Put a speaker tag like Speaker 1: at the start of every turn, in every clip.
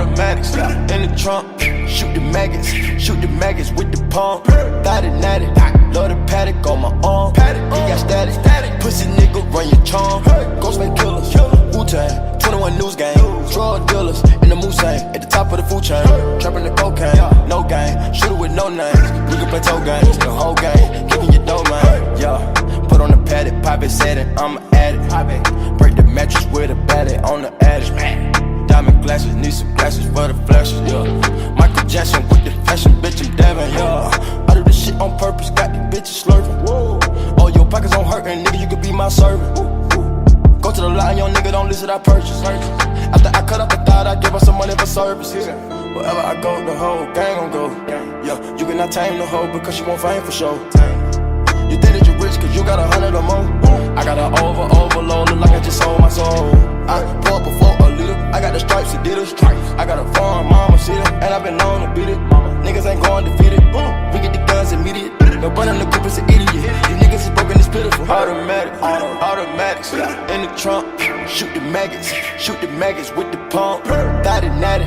Speaker 1: auto, automatic, in the trunk. Shoot the maggots, shoot the maggots with the pump. Thought it natty, love the Patek on my arm. He got static. Pussy nigga, run your charm. Ghostface killers, Wu Tang, 21 News Gang. Drug dealers in the Mulsanne, at the top of the food chain. Trapping the cocaine, no gang. Shooter with no names. We can play toe games, the whole game. Kicking your dough, man. Yeah. Put on the Patek, pop it, set it, I'm an addict. Break the mattress with a battery on the attic. Diamond glasses, need some glasses for the flashes, yeah. Michael Jackson with the fashion, bitch, I'm Devin, yeah. I do this shit on purpose, got these bitches slurping. Whoa. Oh, your pockets on hurting, nigga, you could be my servant. Go to the line, young nigga, don't listen, I purchase. After I cut up the thought, I give her some money for services. Wherever I go, the whole gang gon' go. Yeah, you cannot tame the hoe because she won't fame for show. You think that you rich cause you got a hundred or more. I got an over, overload, look like I just sold my soul. I up before a liter, I got the stripes, Adidas. I got a farm, mama, see and i been known to beat it. Niggas ain't going defeated. We get the guns immediate. No burning the coupe is an idiot. These niggas is broken, it's pitiful. Automatic, auto, automatics. In the trunk, shoot the maggots, shoot the maggots with the pump. Thought it natty,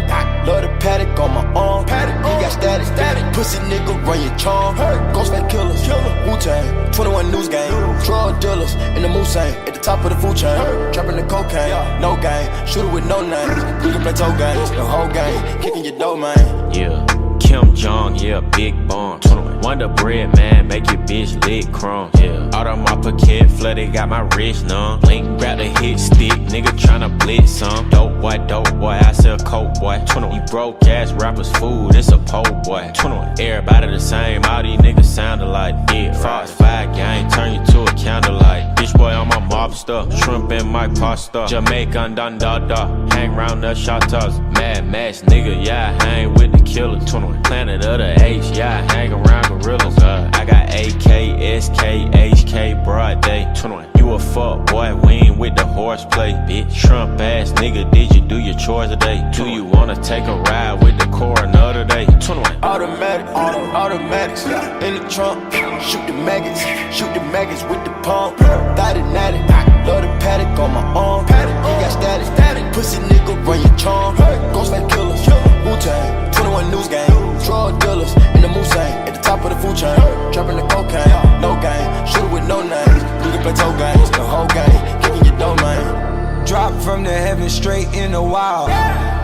Speaker 1: love the Patek on my arm. He got static, static. Pussy nigga, run your charm. Ghostface killers, Wu Tang, 21 News Gang. Drug dealers in the Mulsanne, at the top of the food chain. Trapping the cocaine, no gang. Shooter with no names. We can play toe games, the whole game. Kicking your dough, man.
Speaker 2: Yeah. Kim Jong, yeah, big bomb. Wonder bread, man, make your bitch lick crumb. Yeah. Out of my pocket, flooded, got my wrist numb. Link, grab the hit stick, nigga tryna blitz some. Dope boy, dope boy, I sell coke boy. 21. You broke ass rappers food, it's a pole boy. 21. Everybody the same, all these niggas sound alike. Yeah, Fox 5 gang, turn you to a candlelight. Bitch boy on my mobster, shrimp and my pasta. Jamaican dun da da, hang round the shotters. Mad Max nigga, yeah, I hang with the killer. 21. Planet of the H, yeah, I hang around gorillas. Uh, I got AK, SK, HK, broad day. 21. You a fuck boy, we ain't with the horseplay, bitch. Trump ass nigga, did you do your chores today? Do you wanna take a ride with the coroner today? 21.
Speaker 1: Automatic, auto, automatics in the trunk. Shoot the maggots, shoot the maggots with the pump. Thought it the Patek on my arm. He got static, static. Pussy nigga, run your charm. Ghostface killers, Wu Tang, 21 News Gang. Drug dealers in the Mulsanne, at the top of the food chain. Trapping the cocaine, no gang. Shooter with no names. Can play toe games, the whole game. Kicking your dough, man.
Speaker 3: Drop from the heaven straight in the wild.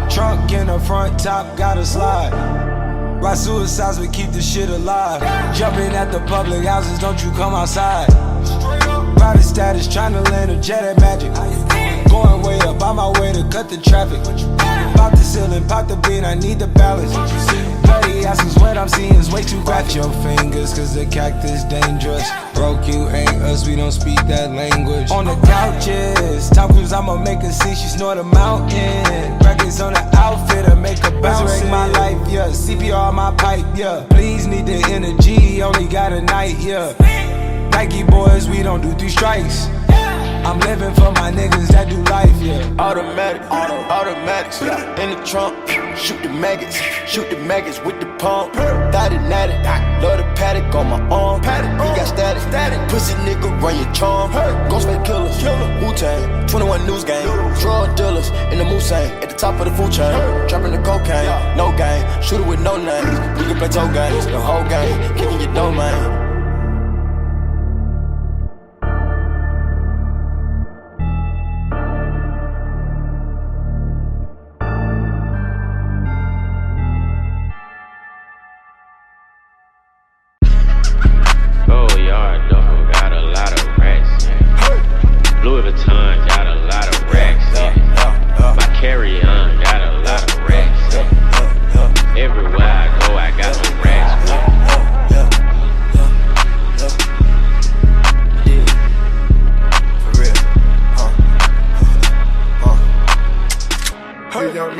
Speaker 3: Trunk in the front, top got a slide. Ride suicides, we keep the shit alive. Jumping at the public houses, don't you come outside. Ride status, trying to land a jet at magic. Going way up, on my way to cut the traffic. Pop the ceiling, pop the beat, I need the balance. Bloody asses, what I'm seeing is way too graphic. your fingers, cause the cactus dangerous. Broke you ain't us, we don't speak that language. On the couches, Cruise, I'ma make her see she snort a mountain. Records on the outfit, I make her bounce. My life, yeah. CPR my pipe, yeah. Please need the energy, only got a night, yeah. Nike boys, we don't do three strikes. I'm living for my niggas that do life, yeah.
Speaker 1: Automatic, auto, automatics in the trunk. Shoot the maggots, shoot the maggots with the pump. Thought it natty, love the Patek on my arm. He got uh, static, static. Pussy nigga, run your charm. Ghostface killers, Wu Tang, 21 News Gang. Drug dealers in the Mulsanne, at the top of the food chain. Trapping the cocaine, no gang. Shooter with no names. We can play toe games, the whole game. Kicking your dough,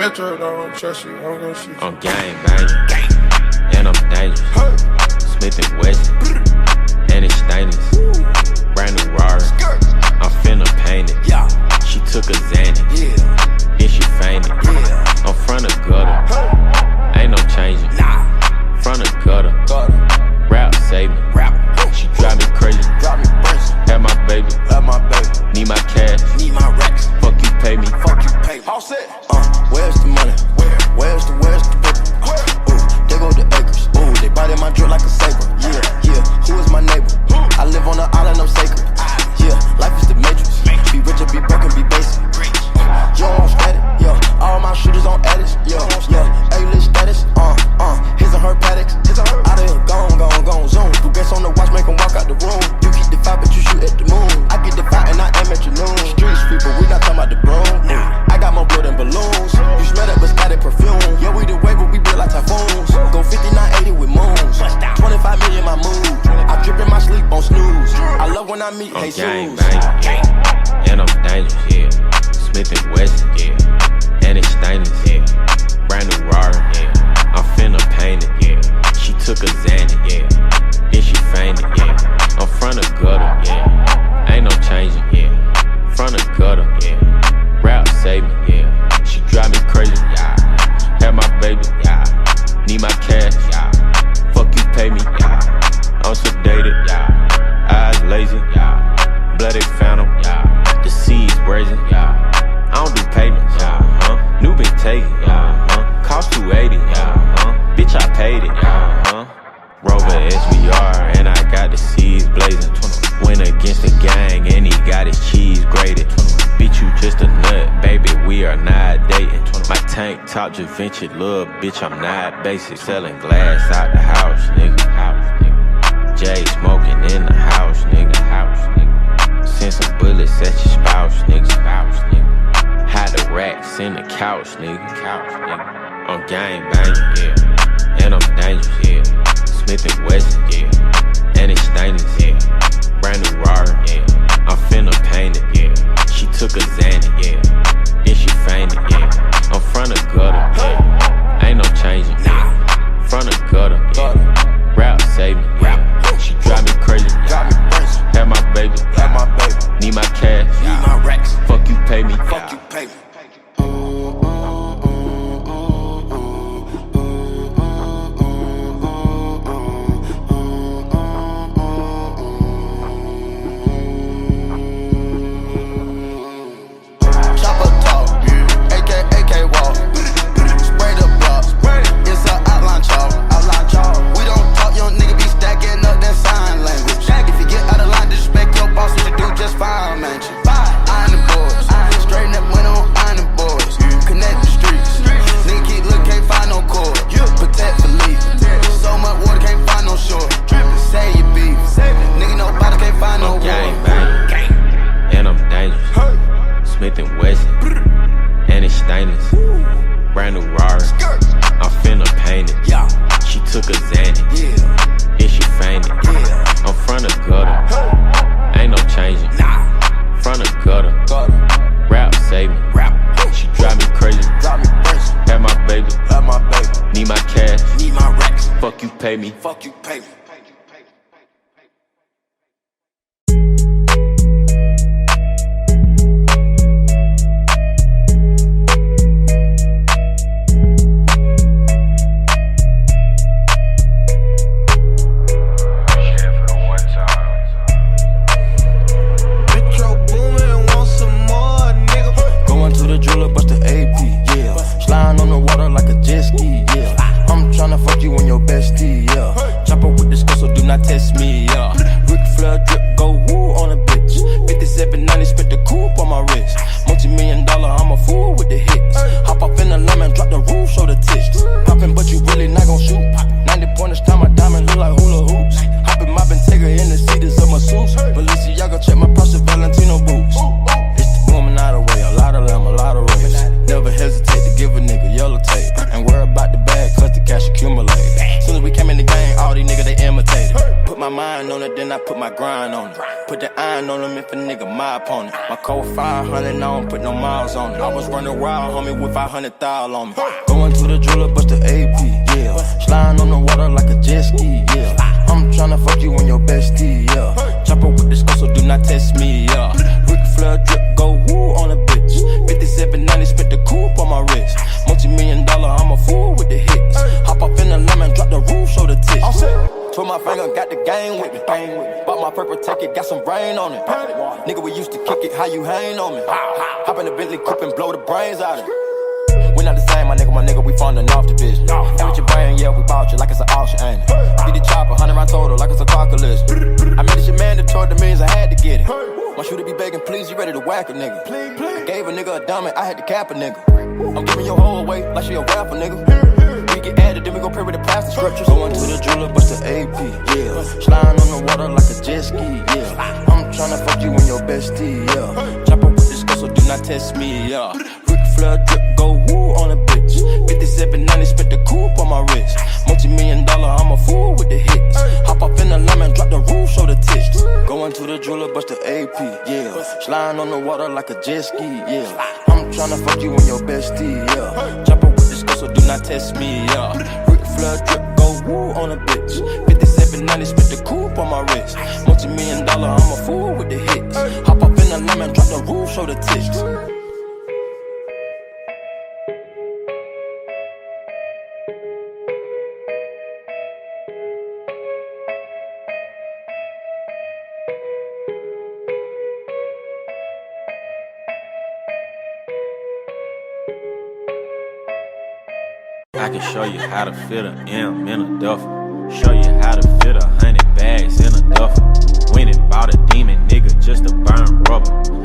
Speaker 4: Hey, young don't trust you. I'm gonna shoot you.
Speaker 2: I'm gang banging, and I'm dangerous. Smith and Wesson, and it's stainless. Brand new Rari, I'm finna paint it.
Speaker 1: Yeah,
Speaker 2: She took a Xanny,
Speaker 1: yeah,
Speaker 2: ventured, little bitch. I'm not basic. Selling glass out the house, nigga. House, nigga. Jay smoking in the house, nigga. House, nigga. Send some bullets at your spouse, nigga. Spouse, nigga. Hide the racks in the couch, nigga. Couch, nigga. I'm gang banging, yeah. And I'm dangerous, yeah. Smith and Wesson, yeah. And it's stainless, yeah. Brand new Rari, yeah. I'm finna paint it, yeah. She took a Xanny, yeah. Then she fainted, yeah. I'm front of gutter, yeah. Front of gutter, yeah. Rap save
Speaker 1: me, 500 thou on me. Going to the jeweler, bust the AP, yeah. Sliding on the water like a jet ski, yeah. I'm tryna fuck you and your bestie, yeah. Chopper with the skull, so do not test me, yeah. Ric Flair drip, go woo on a bitch. 5790, spent the coupe on my wrist. Multi million dollar, I'm a fool with the hits. Hop off in the lemon, drop the roof, show the tits. Put my finger, got the game with me. Bang with me. Bought my purple ticket, got some rain on it. Nigga, we used to kick it, how you hang on me? Hop in the Bentley coupe and blow the brains out of it. The same, my nigga, my nigga, we from the North Division. And with your brain, yeah, we bought you like it's an auction, ain't it? Beat the chopper, 100 round total, like it's a car collision. I made it your mandatory, the means I had to get it. My shooter be begging, please, you ready to whack a nigga. I gave a nigga a dummy, I had to cap a nigga. I'm giving your whole away like she a rapper, nigga. We get added, then we go pray with the plastic scriptures. Going to the jeweler, bust the AP, yeah. Sliding on the water like a jet ski, yeah. I'm tryna fuck you and your bestie, yeah. Chopper with the skull, so do not test me, yeah. Ric Flair drip, 57 90, the coupe on my wrist. Multi million dollar, I'm a fool with the hits. Hop up in the lemon, drop the roof, show the tits. Going to the jeweler, bust the AP, yeah. Sliding on the water like a jet ski, yeah. I'm tryna fuck you and your bestie, yeah. Chopper with this girl, so do not test me, yeah. Ric Flair drip, go woo on a bitch. 57 90, the coupe on my wrist. Multi million dollar, I'm a fool with the hits. Hop up in the lemon, drop the roof, show the tits.
Speaker 2: I can show you how to fit a M in a duffel. Show you how to fit a hundred bags in a duffel. Went and bought a demon nigga just to burn rubber.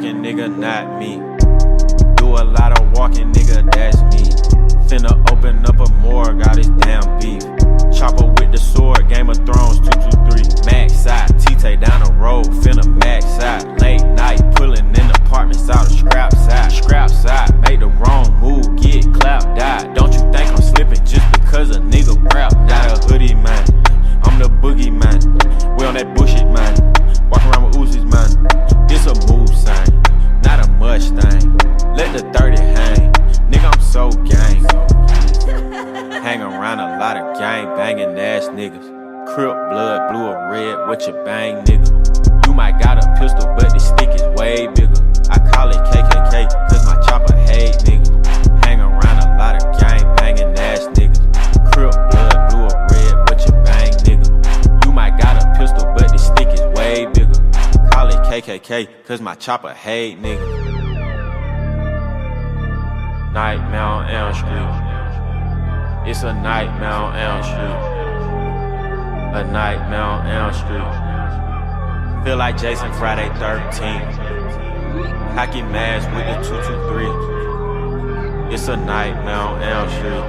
Speaker 2: Talking, nigga, cause my chopper hate nigga. Nightmare on Elm Street. It's a nightmare on Elm Street. A nightmare on Elm Street. Feel like Jason Friday 13th. Hockey mask with the 223. It's a nightmare on Elm Street.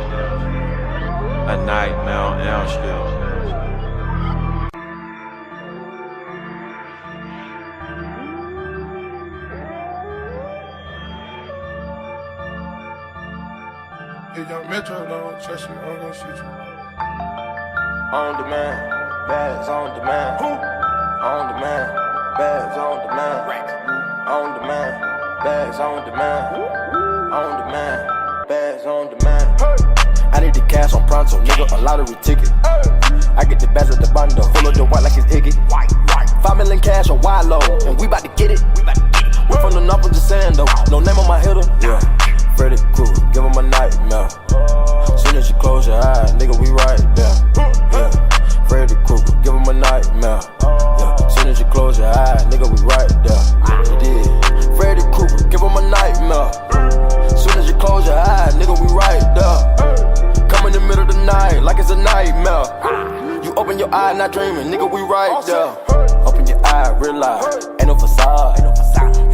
Speaker 2: A nightmare on Elm Street.
Speaker 4: If young Metro don't trust you, I'm gonna shoot you.
Speaker 1: On demand, bags on demand. On demand, bags on demand. On demand, bags on demand. On demand, bags on demand. Hey. I need the cash on pronto, nigga, a lottery ticket. Hey. I get the bags at the bundle, full of the white like it's Iggy. White, white. Five million cash on wide low, and we bout to get it. We from the north, I'm just saying though. No name on my hitter. Yeah. Freddy Krueger, give him a nightmare. Soon as you close your eyes, nigga, we right there. Yeah. Freddy Krueger, give him a nightmare. Yeah. Soon as you close your eyes, nigga, we right there. You did. Freddy Krueger, give him a nightmare. Soon as you close your eyes, nigga, we right there. Come in the middle of the night, like it's a nightmare. You open your eye, not dreaming, nigga, we right there. Open your eye, realize, ain't no facade.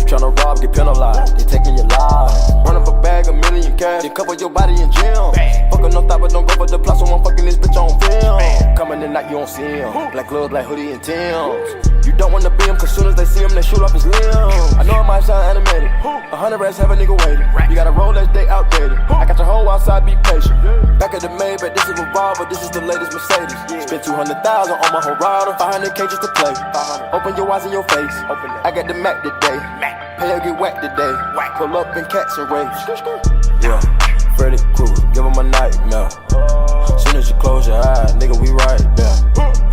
Speaker 1: Tryna rob, get penalized, they taking your life. Run up a bag, a million cash, then cover your body in gym. Fucking no thought, but don't go for the plot, so I'm fucking this bitch on film. Coming in night, you don't see him. Black gloves, black hoodie, and Tim's. You don't wanna be him, cause soon as they see him, they shoot off his limb. I know it might sound animated. A hundred rats have a nigga waiting. You gotta a Rolex, they outdated. I got your whole outside, be patient. Back at the Maybach, this is revolver, this is the latest Mercedes. Spent 200,000 on my Horado, 500 k just to play. Open your eyes in your face. I got the Mac today. Or get whacked today. Whack. Pull up in cats and rage. Yeah, Freddy Krueger, give him a nightmare. Oh. Soon as you close your eyes, nigga, we right there.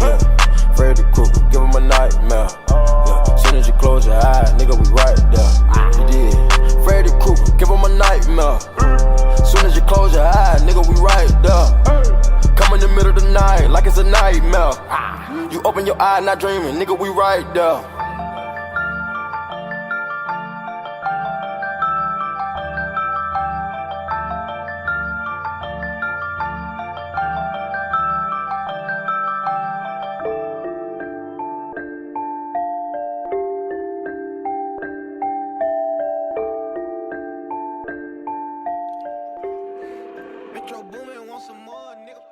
Speaker 1: Yeah, Freddy Krueger, give him a nightmare. Oh. Yeah, soon as you close your eyes, nigga, we right there. Ah. You did. Freddy Krueger, give him a nightmare. Mm. Soon as you close your eyes, nigga, we right there. Come in the middle of the night like it's a nightmare. Ah. You open your eye, not dreaming, nigga, we right there.
Speaker 5: Metro Boomin want some more, nigga.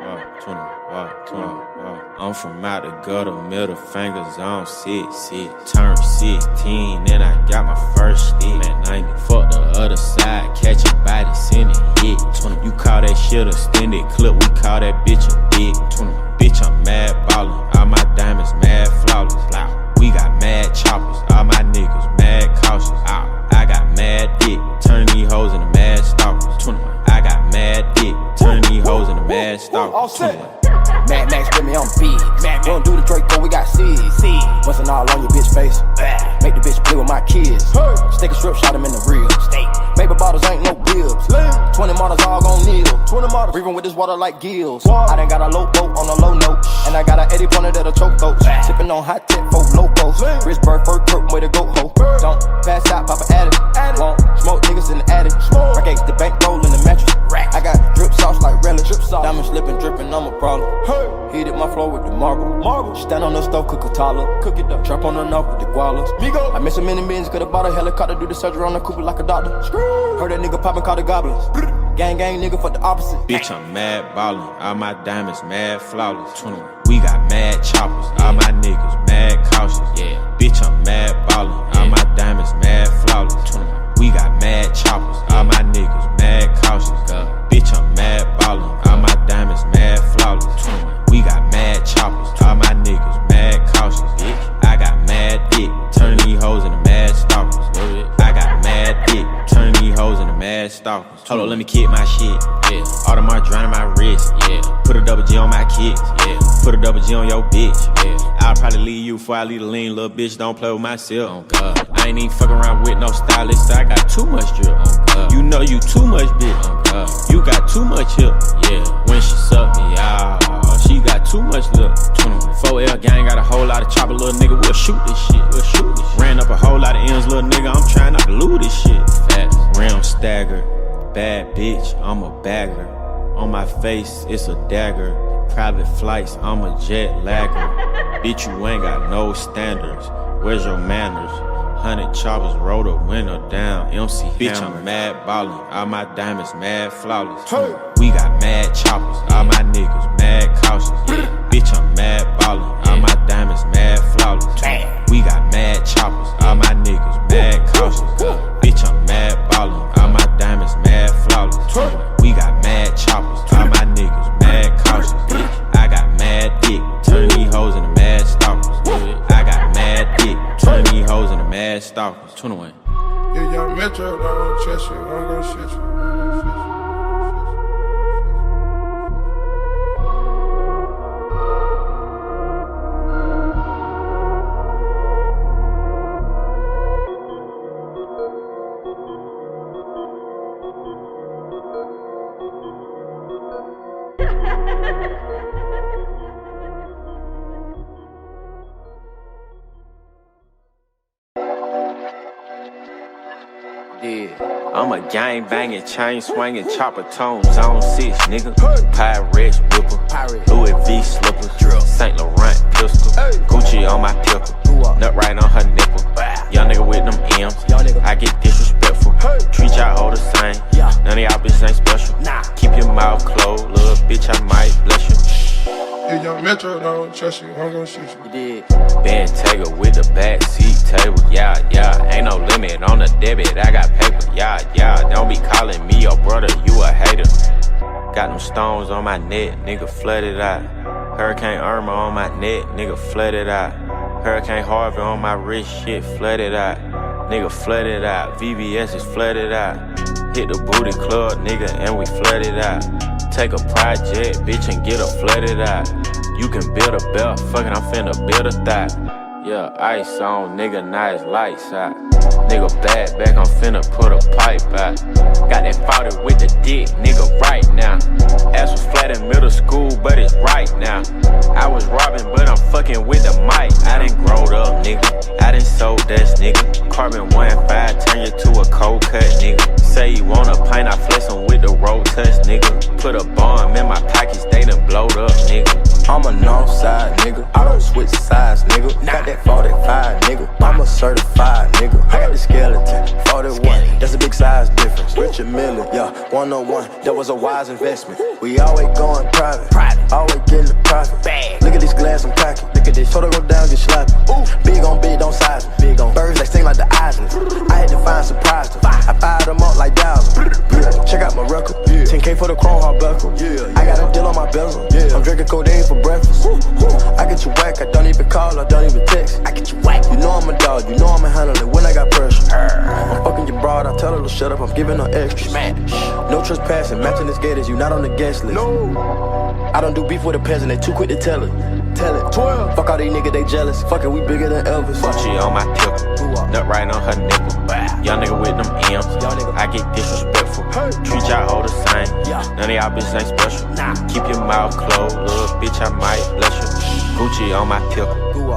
Speaker 2: Wow, 20, wow, 20, wow. I'm from out the gutter, middle fingers on six, six. Turn 16, then I got my first stick. Man, 90, fuck the other side, catch a body, send it, hit. 20, you call that shit a extended clip, we call that bitch a dick. 20, bitch, I'm mad ballin', all my diamonds mad flawless. Loud. We got mad choppers, all my niggas mad cautious. Ow. I got mad dick, turn these hoes into mad stalkers. 21, I got mad dick, turn these hoes into mad stalkers. 21.
Speaker 1: Mad Max with me on beat. Mad we don't do the Draco, we got seeds. Seeds. Bustin' all on your bitch face. Make the bitch play with my kids. Stick a strip, shot him in the real. Baby bottles ain't no bills. 20 models all gon' kneel. 20 models. Breathing with this water like gills. I done got a low boat on a low note. And I got a 80 pointer that'll choke boat. Sippin' on hot tip for locos. Wrist bird, fur, curtain, way to go, ho. Don't pass out, pop an addict. Won't smoke niggas in the attic. Rack X, the bank roll in the mattress. I got drip sauce like relish. Diamond slipping, dripping, I'm a problem. Heated my floor with the marble. Marble. Stand on the stove, cook a toddler. Cook it up. Trap on the knob with the gualas. I miss a many millions, could've bought a helicopter, do the surgery on the Cooper like a doctor. Heard that nigga poppin', call the goblins. Gang, gang, nigga, for the opposite.
Speaker 2: Bitch, I'm mad ballin', all my diamonds mad flawless. 21. We got mad choppers, all my niggas mad cautious. Yeah, bitch, I'm mad ballin', all my diamonds mad flawless. 21. We got mad choppers, all my niggas mad cautious. Bitch, I'm mad ballin', all my diamonds mad flawless. 21. We got mad choppers, into stalkers. Hold on, let me kick my shit. Yeah, Audemars drown on my wrist. Yeah, put a double G on my kicks. Yeah, put a double G on your bitch. Yeah, I'll probably leave you before I leave the lean, little bitch. Don't play with myself. Oh God, I ain't even fuck around with no stylist. So I got too much drip. Oh God, you know you too much bitch. Oh God, you got too much hip. Yeah, when she suck me out, she got too much lip. 4L gang got a whole lot of chopper, little nigga. We'll shoot this shit. We'll shoot this. Shit. Ran up a whole lot of M's, little nigga. I'm trying not to lose this shit. Facts. Rim stagger, bad bitch. I'm a bagger. On my face, it's a dagger. Private flights, I'm a jet lagger. bitch, you ain't got no standards. Where's your manners? Hundred choppers roll the window down. MC Bitch, I'm mad ballin'. All my diamonds mad flawless. We got mad choppers. All my niggas mad cautious. Yeah. Bitch, I'm mad ballin'. All my diamonds mad flawless. We got mad choppers. All my niggas mad cautious. Bitch, I'm mad ballin'. All my diamonds mad flawless. We got stalkers. 21.
Speaker 4: Yeah, young Metro don't trust you. I'm gonna you.
Speaker 2: Gang banging, chain swinging, chopper tone, zone six, nigga. Pyrex whipper, Louis V slipper, Saint Laurent pistol, Gucci on my pickle, nut right on her nipple. Young nigga with them M's, I get disrespectful. Treat y'all all the same, none of y'all bitches ain't special. Keep your mouth closed, little bitch, I might bless you.
Speaker 4: Yeah, young Metro don't trust you. I'm gonna shoot you.
Speaker 1: Did.
Speaker 2: Ben Tager with the back seat table, yeah, yeah. Ain't no limit on the debit, I got paper, yeah, yeah. Don't be calling me your brother, you a hater. Got them stones on my neck, nigga, flooded out. Hurricane Irma on my neck, nigga, flooded out. Hurricane Harvey on my wrist, shit, flooded out. Nigga, flooded out. VVS is flooded out. Hit the booty club, nigga, and we flooded out. Take a project, bitch, and get a flooded out. You can build a belt, fucking, I'm finna build a thigh. Yeah, ice on, nigga, nice lights out. Nigga, bad back, I'm finna put a pipe out. Got that 40 with the dick, nigga, right now. Ass was flat in middle school, but it's right now. I was robbing, but I'm fucking with the mic. I done growed up, nigga. I done sold that nigga. Carbon 1.5 turn you to a cold cut, nigga. Say you want a pint, I flex 'em with the road touch, nigga. Put a bomb in my pockets, they done blowed up, nigga.
Speaker 1: I'm a north side nigga. I don't switch sides, nigga. Got that 45, nigga. I'm a certified nigga. I got the skeleton, 41. That's a big size difference. Richard Mille, yeah, 101. That was a wise investment. We always going private. Private. Always getting the profit. Bag. Look at this glass, I'm cocky. Look at this. Total go down, get sloppy. Ooh. Big on big, don't size me. Big on birds, they sting like the islands. I had to find surprise. I fired them up like. Yeah. Check out my record. 10K for the chrome heart buckle. Yeah. I got a deal on my bezel. Yeah. I'm drinking codeine for breakfast. I get you whack, I don't even call, I don't even text. I get you whack. You know I'm a dog, you know I'ma handle it when I got pressure. I'm fucking your broad, I tell her to shut up, I'm giving her extra. No trespassing, matching this gators, you not on the guest list. No. I don't do beef with a peasant, they too quick to tell it. Tell it. 12. Fuck all these niggas, they jealous. Fuck it, we bigger than Elvis.
Speaker 2: Fuck you on my tip, nut right on her nipple. Young nigga with them M's, I get disrespectful. Treat y'all all the same. None of y'all bitches ain't special. Keep your mouth closed, little bitch, I might bless you. Gucci on my tip,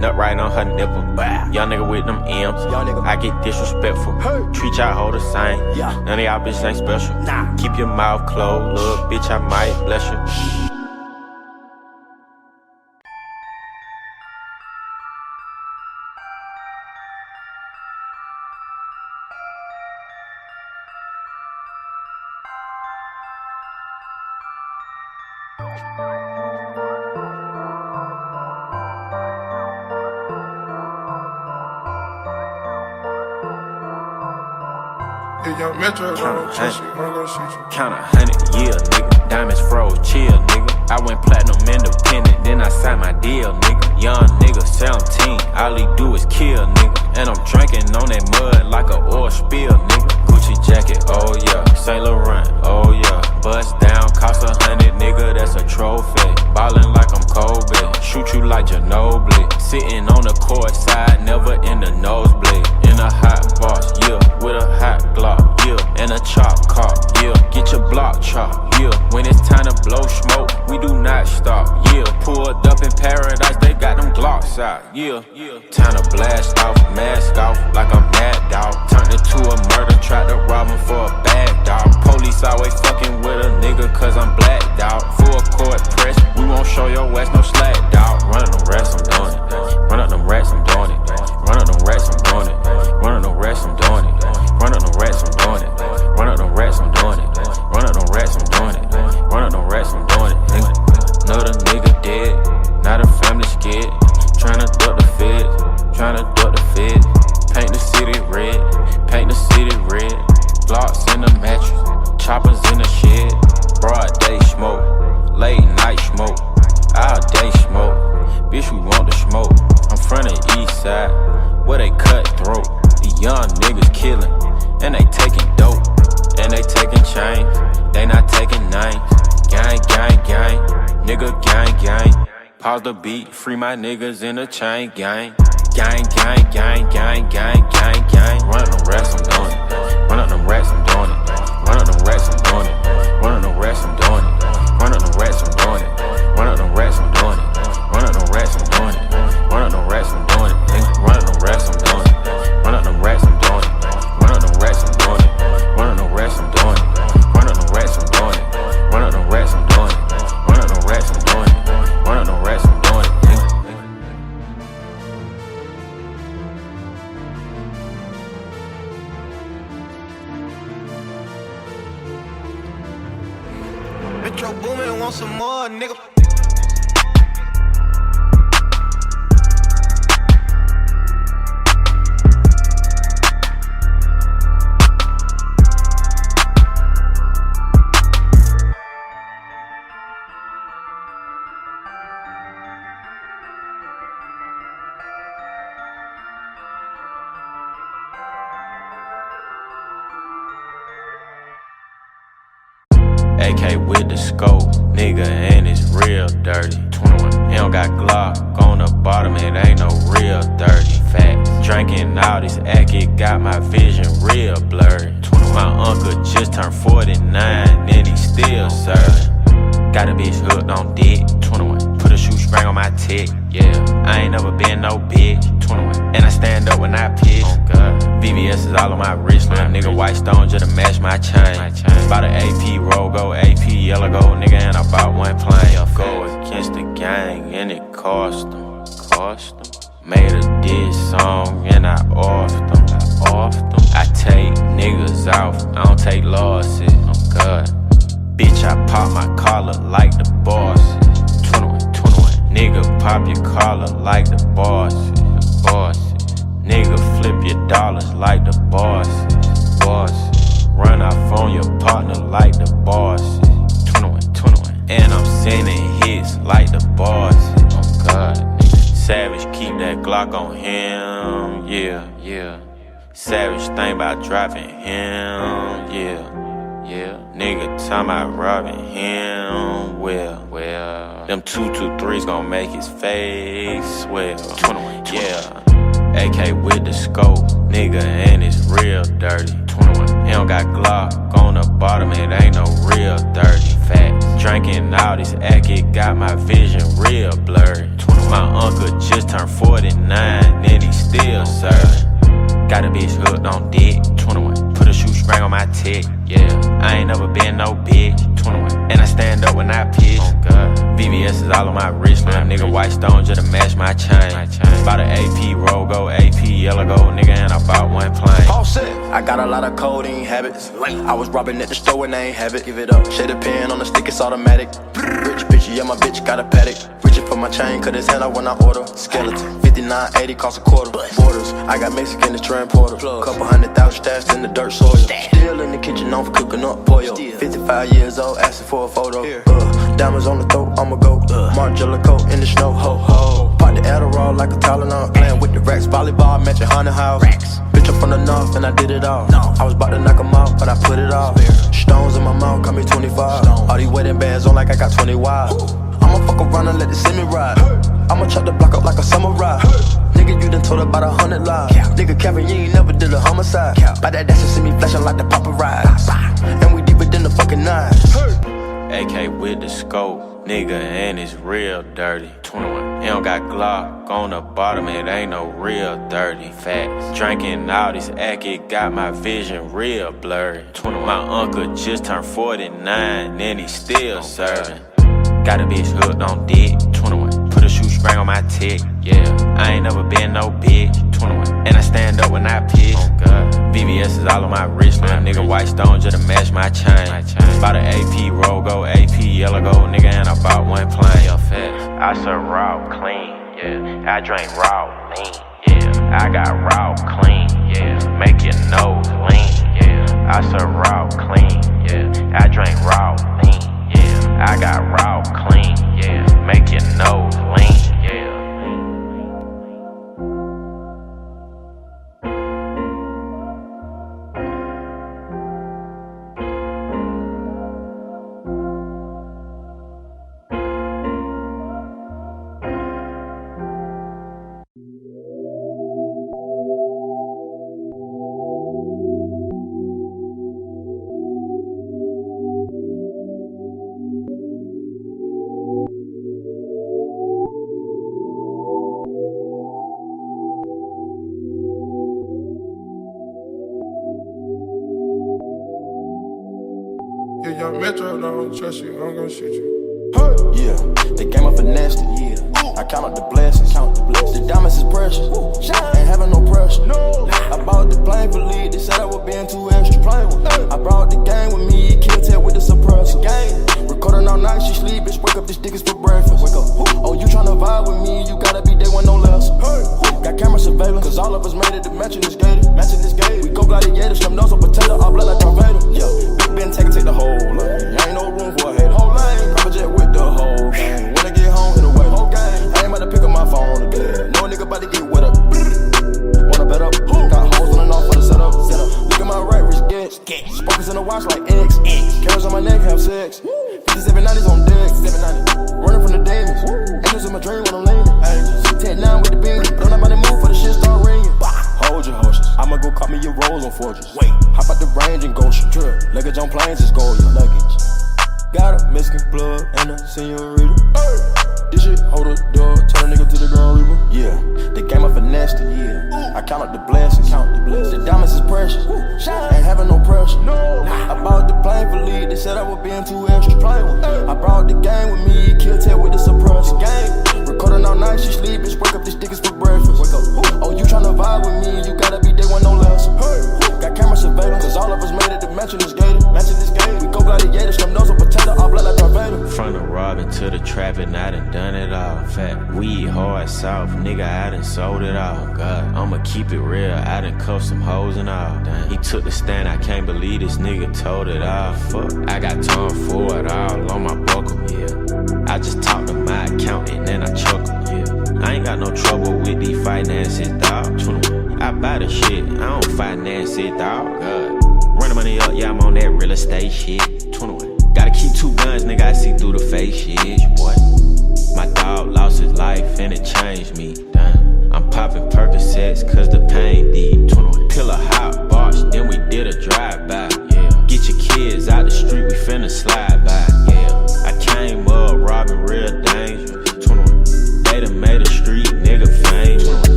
Speaker 2: nut right on her nipple. Young nigga with them M's, I get disrespectful. Treat y'all all the same. None of y'all bitches ain't special. Keep your mouth closed, little bitch, I might bless you. Count a hundred, yeah, nigga. Diamonds froze, chill, nigga. I went platinum independent, then I signed my deal, nigga. Young nigga, 17, all he do is kill, nigga. And I'm drinking on that mud like a oil spill, nigga. Gucci jacket, oh yeah. Saint Laurent, oh yeah. Bust down, cost a hundred, nigga, that's a trophy. Ballin' like I'm Kobe, shoot you like Ginobili. Sitting on the court side, never in the nosebleed. In a hot box, yeah, with a hot Glock, yeah, and a chop car, yeah. Get your block chop, yeah. When it's time to blow smoke, we stop, yeah. Pulled up in paradise, they got them Glocks out, yeah. Time to blast off, mask off, like a mad dog. Turned it to a chain gang. Gang, gang, gang, gang, gang, gang, gang. Run them racks, I'm this act, it got my vision real blurry. My uncle just turned 49, and he still serving. Got a bitch hooked on dick. 21. Put a shoe shoestring on my tick. Yeah, I ain't never been no bitch. 21. And I stand up when I piss. Oh God. VVS is all on my wrist. Little nigga white stone just to match my chain. My chain. Bought an AP Rogo, AP yellow gold nigga, and I bought one plane. Go against the gang, and it cost them. Cost them. Made a diss song, and I off them. I off them. I take niggas off, I don't take losses. Oh God. Bitch, I pop my collar like the boss. 21, 21. Nigga, pop your collar like the boss. The boss. Nigga, flip your dollars like the boss. Boss. Run off on your partner like the boss. 21, 21. And I'm sending hits like the boss. Oh God. Savage, keep that Glock on him. Yeah, yeah. Savage, think about dropping him. Yeah. Yeah, nigga time about robbing him. Well, well, them two two threes gon' make his face swell. 21, yeah. AK with the scope, nigga, and it's real dirty. 21. He don't got Glock on the bottom, it ain't no real dirty. Drinking all this act, it got my vision real blurry. My uncle just turned 49, and he still serving. Got a bitch hooked on dick. 21. Shoestring on my tick. Yeah, I ain't never been no bitch. 21. And I stand up when I piss. Oh God. VVS is all on my wrist. Nigga white stone just to match my chain. My chain. Bought an AP Rogo, AP yellow gold nigga, and I bought one plane.
Speaker 1: All set. I got a lot of codeine habits. I was robbing at the store and they ain't have it. Give it up. Shade a pen on the stick, it's automatic. Rich bitch, yeah, my bitch got a Patek. Reaching for my chain, cut his hand out when I order. Skeleton. 5980 cost a quarter. Borders. I got Mexican, the transporter. Couple hundred thousand stashed in the dirt soil. Still in the kitchen, known for cooking up pollo. 55 years old, asking for a photo. Uh, diamonds on the throat, I'ma go. Margiela coat in the snow, ho ho. Pop the Adderall like a Tylenol. Playing with the racks, volleyball, match matching haunted house. Bitch, I'm from the north and I did it all. No. I was about to knock 'em out, but I put it off. Stones in my mouth, got me 25. All these wedding bands on like I got 20 wild. I'ma fuck around and let the semi ride. I'ma chop the block up like a samurai. Nigga, you done told about a hundred lies. Nigga, Kevin, you ain't never did a homicide. By that dash, you see me flashing like the paparazzi. And we deeper than the fucking knives.
Speaker 2: AK with the scope, nigga, and it's real dirty. 21. He don't got Glock on the bottom, it ain't no real dirty. Facts. Drinking all this act, it got my vision real blurry. 21. My uncle just turned 49, and he still serving. Got a bitch hooked on dick. 21. Put a shoe shoestring on my tick. Yeah, I ain't never been no bitch. 21. And I stand up when I piss. Oh God. VVS is all on my wrist. Little nigga white stone just to match my chain. My chain. Bought an AP Rogo, AP yellow gold nigga, and I bought one plane. I serve raw clean. Yeah, I drink raw lean. Yeah, I got raw clean. Yeah, make your nose lean. Yeah, I serve raw clean. Yeah, I drink raw lean. I got raw clean. Yeah, make your nose lean.
Speaker 4: Don't trust you, I'm gonna shoot you.
Speaker 1: Yeah, they came up for nasty. Yeah, I count up the blessings. Count the blessings. The diamonds is precious. Ain't having no pressure. No, I bought the plane for lead. They said I was being too extra. I brought the gang with me. With the suppressor. Gang. Recording all night, she sleep. Bitch, wake up, this dick is for breakfast. Wake up. Oh, you tryna vibe with me? You gotta be there with no less. Got camera surveillance, cause all of us made it to matching this gator. Matching this gator. We go gladiators, them nose on potato, all blood like Darth Vader. Yeah, Big Ben take take the whole lane. Ain't no room for a hater. Whole lane. Private jet with the whole gang. When I get home, hit away. Whole gang. I ain't about to pick up my phone again. No nigga about to get wet up. And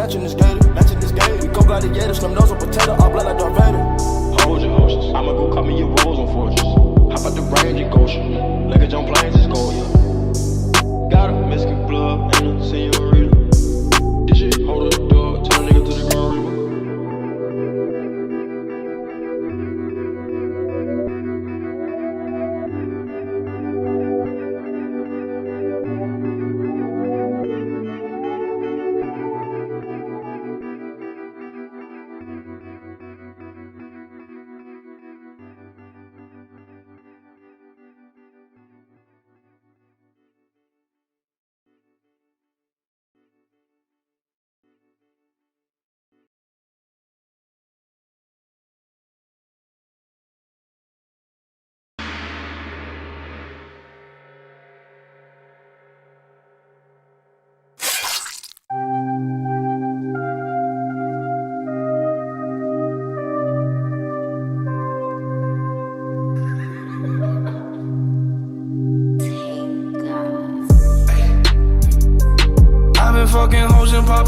Speaker 1: us
Speaker 2: this it, the
Speaker 1: this gated. We go gladiators, slim nose a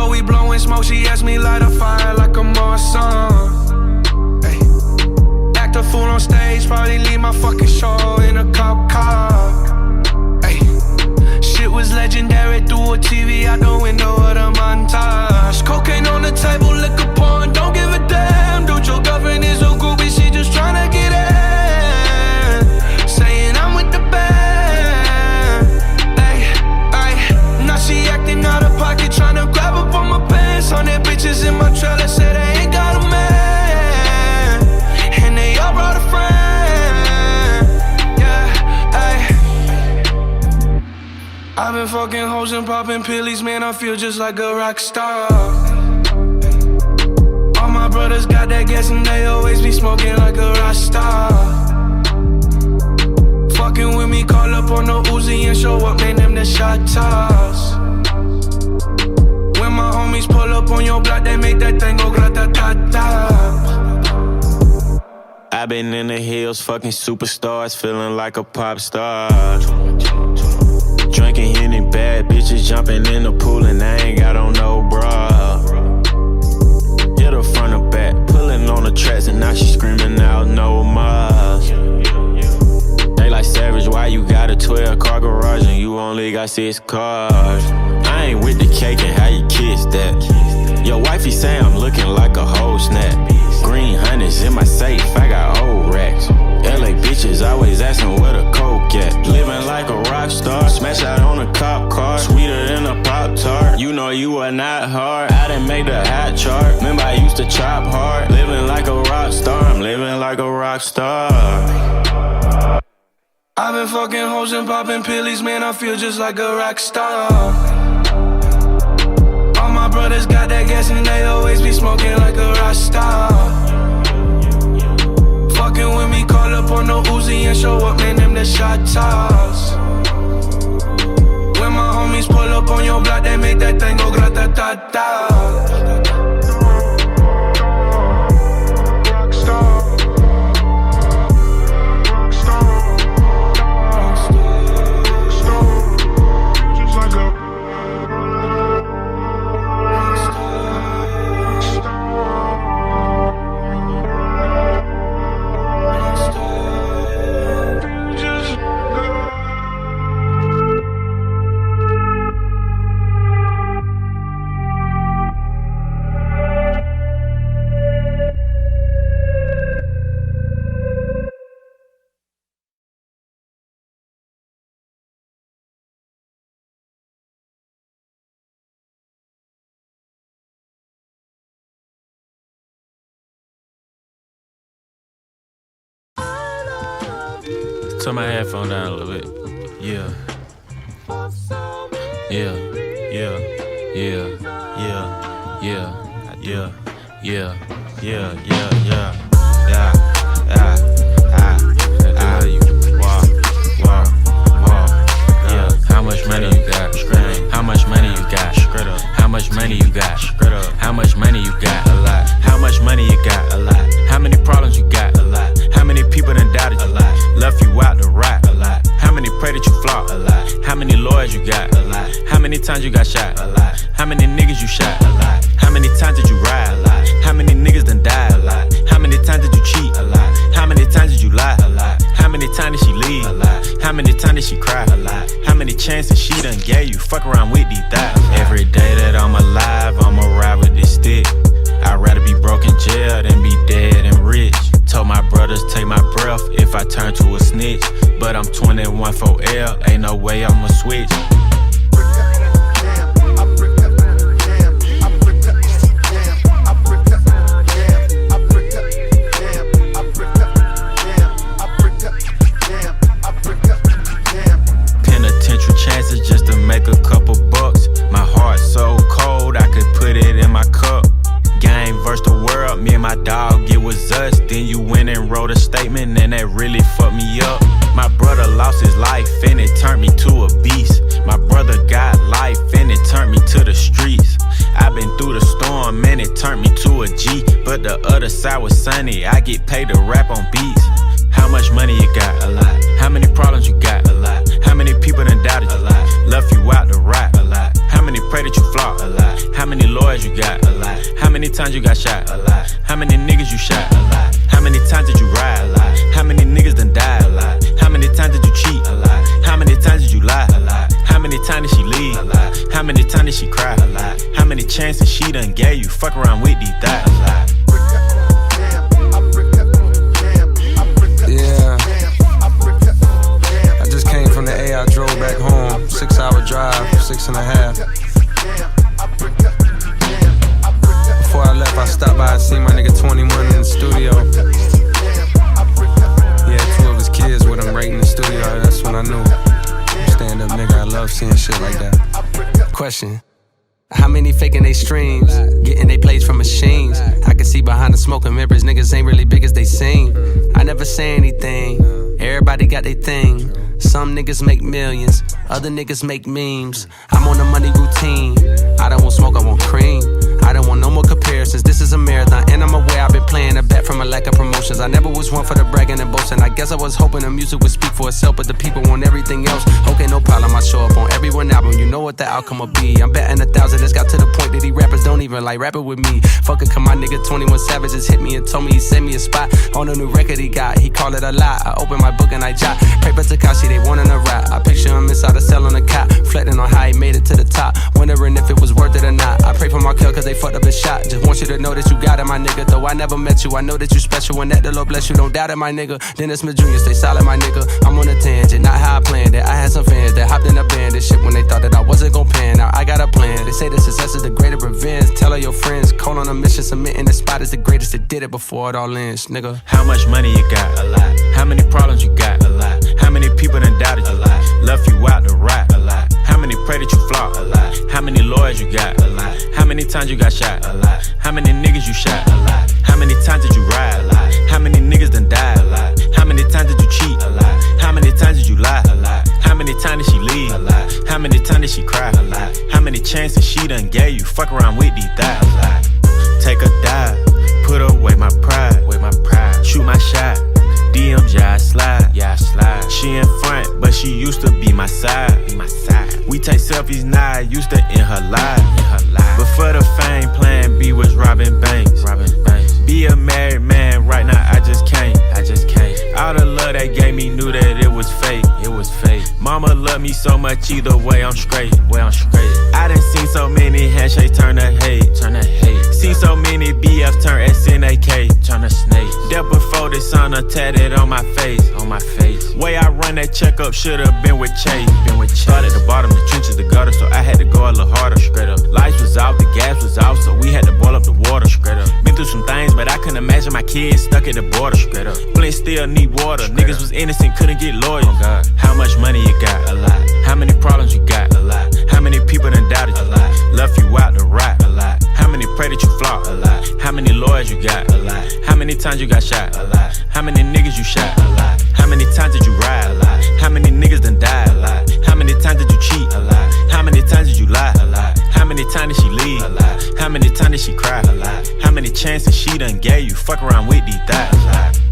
Speaker 5: Door, we blowing smoke. She asked me light a fire like a Marsan. Ay, act a fool on stage, probably leave my fucking show in a cop car. Ay, shit was legendary through a TV out the window of the montage. Cocaine on the table, liquor porn, don't give a damn. Dude, your girlfriend is a groupie, Hundred bitches in my trailer, said I ain't got a man. And they all brought a friend. Yeah, ayy. I've been fucking hoes and popping pills, man. I feel just like a rock star. All my brothers got that gas and they always be smoking like a rock star fucking with me, call up on the Uzi and show up, man, them the shot toss homies pull up on your block, they make that tango grata ta ta.
Speaker 2: i been in the hills, fucking superstars, feeling like a pop star. Drinking any bad bitches, jumping in the pool, and I ain't got on no bra. Hit her front or back, pulling on the tracks, and now she screaming out no more. They like savage, why you got a 12 car garage and you only got six cars? Ain't with the cake and how you kiss that. Your wifey say I'm looking like a whole snap. Green hundreds in my safe, I got old racks. LA bitches always asking where the coke at. Living like a rock star, smash out on a cop car, sweeter than a pop tart. You know you are not hard. I didn't make the hot chart. Remember I used to chop hard. Living like a rock star, I'm living like a rock star.
Speaker 5: I've been fucking hoes and popping pillies, man. I feel just like a rock star. Brothers got that gas and they always be smoking like a rock star. Fucking with me, call up on the Uzi and show up, man. Them the shot toss. When my homies pull up on your block, they make that thing go grata ta ta.
Speaker 2: Turn my headphone down a little bit. Yeah. Yeah. Yeah. Yeah. Yeah. Yeah. Yeah. Yeah. Yeah. Yeah. Yeah. Yeah. Ah. Ah. How much money you got? How much money you got? How much money you got? How much money you got? A lot. How much money you got? A lot. How many problems you got? A lot. How many people done doubted you? A lot. Left you out to rot? A lot. How many pray that you flop? A lot. How many lawyers you got? A lot. How many times you got shot? A lot. How many niggas you shot? A lot. How many times did you ride? A lot. How many niggas done died? A lot. How many times did you cheat? A lot. How many times did you lie? A lot. How many times did she leave? A lot. How many times did she cry? A lot. How many chances she done gave you? Fuck around with these thighs. Every day that I'm alive, I'ma ride with this stick. I'd rather be broke in jail than be dead and rich. Told my brothers take my breath if I turn to a snitch. But I'm 21 for L, ain't no way I'ma switch. Really fucked me up. My brother lost his life, and it turned me to a beast. My brother got life, and it turned me to the streets. I've been through the storm, and it turned me to a G. But the other side was sunny, I get paid to rap on beats. How much money you got? A lot. How many problems you got? A lot. How many people done doubted you? A lot. Left you out to rot? A lot. How many pray that you flop? A lot. How many lawyers you got? A lot. How many times you got shot? A lot.
Speaker 3: When I knew. Stand up nigga, I love seeing shit like that. Question. How many faking they streams? Getting they plays from machines. I can see behind the smoking mirrors, niggas ain't really big as they seem. I never say anything. Everybody got their thing. Some niggas make millions, other niggas make memes. I'm on a money routine. I don't want smoke, I want cream. Don't want no more comparisons. This is a marathon, and I'm aware I've been playing a bet
Speaker 6: from a lack of promotions. I never was one for the bragging and boasting. I guess I was hoping the music would speak for itself, but the people want everything else. Okay, no problem. I show up on every one album. You know what the outcome will be. I'm betting a thousand. It's got to the point that these rappers don't even like rapping with me. Fuck it, come my nigga 21 Savage just hit me and told me he sent me a spot on a new record he got. He called it a lie. I open my book and I jot. Pray for Takashi, they wanting a rap. I picture him inside a cell on a cot, reflecting on how he made it to the top. Wondering if it was worth it or not. I pray for kill cause they fucked up his shot. Just want you to know that you got it, my nigga. Though I never met you, I know that you special and that the Lord bless you. Don't doubt it, my nigga. Dennis Smith Jr., stay solid, my nigga. I'm on a tangent, not how I planned it. I had some fans that hopped in a band and shit when they thought that I wasn't gon' pan. Now I got a plan. They say the success is the greater revenge. Tell all your friends, call on a mission, submitting the spot is the greatest that did it before it all ends, nigga.
Speaker 2: How much money you got? A lot. How many problems you got? A lot. How many people done doubted you? A lot. Left you out to rot? A lot. How many pray that you flop? A lot. How many lawyers you got? A lot. How many times you got shot? A lot. How many niggas you shot? A lot. How many times did you ride? A lot. How many niggas done died? A lot. How many times did you cheat? A lot. How many times did you lie? A lot. How many times did she leave? A lot. How many times did she cry? A lot. How many chances she done gave you? Fuck around with these thighs. A lot. Take a dive, put away my pride. Away my pride. Shoot my shot. DMs, yeah, I slide. Yeah, I slide. She in front, but she used to be my side. Be my side. We take selfies now, used to in her life. In her life. But for the fame, plan B was Robin Banks. Robin Banks. Be a married man right now, I just can't. I just can't. All the love they gave me knew that it was fake. It was fake. Mama loved me so much, either way I'm straight. Way I'm straight. I done seen so many handshakes turn to hate. Turn to hate. Seen so many BFs turn SNAK. Turn to snake. That before this honor tatted on my face. On my face. Way I run that checkup should've been with Chase. Been with Chase. Started at the bottom, the trenches, the gutter, so I had to go a little harder. Straight up. Lights was out, kids stuck at the border. Straight up. Flint still need water. Straight Niggas up. was innocent, couldn't get lawyers. Oh God. How much money you got? A lot. How many problems you got? A lot. How many people done doubted you? A lot. Left you out to rot? A lot. How many pray that you flop? A lot. How many lawyers you got? A lot. How many times you got shot? A lot. How many niggas you shot? A lot. How many times did you ride? A lot. How many niggas done died? A lot. How many times did you cheat? A lot. How many times did you lie? A lot. How many times did she leave? How many times did she cry? How many chances she done gave you? Fuck around with these thighs.